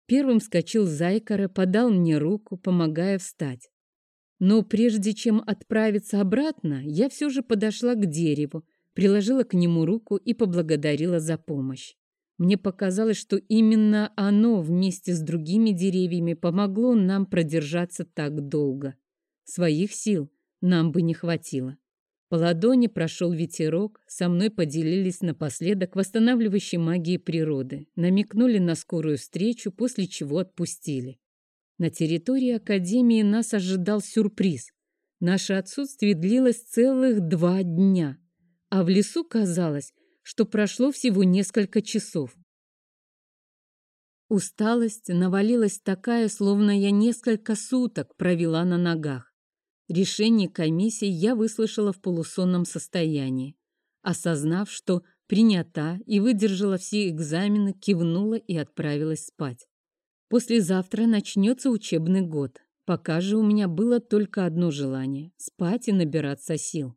Первым вскочил Зайкара, подал мне руку, помогая встать. Но прежде чем отправиться обратно, я все же подошла к дереву, приложила к нему руку и поблагодарила за помощь. Мне показалось, что именно оно вместе с другими деревьями помогло нам продержаться так долго. Своих сил нам бы не хватило. По ладони прошел ветерок, со мной поделились напоследок восстанавливающей магией природы, намекнули на скорую встречу, после чего отпустили. На территории Академии нас ожидал сюрприз. Наше отсутствие длилось целых два дня, а в лесу казалось, что прошло всего несколько часов. Усталость навалилась такая, словно я несколько суток провела на ногах. Решение комиссии я выслушала в полусонном состоянии. Осознав, что принята и выдержала все экзамены, кивнула и отправилась спать. Послезавтра начнется учебный год. Пока же у меня было только одно желание – спать и набираться сил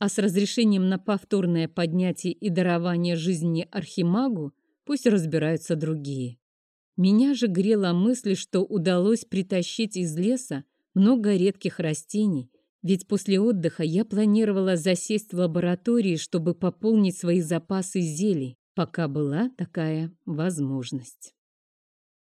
а с разрешением на повторное поднятие и дарование жизни архимагу пусть разбираются другие. Меня же грела мысль, что удалось притащить из леса много редких растений, ведь после отдыха я планировала засесть в лаборатории, чтобы пополнить свои запасы зелий, пока была такая возможность.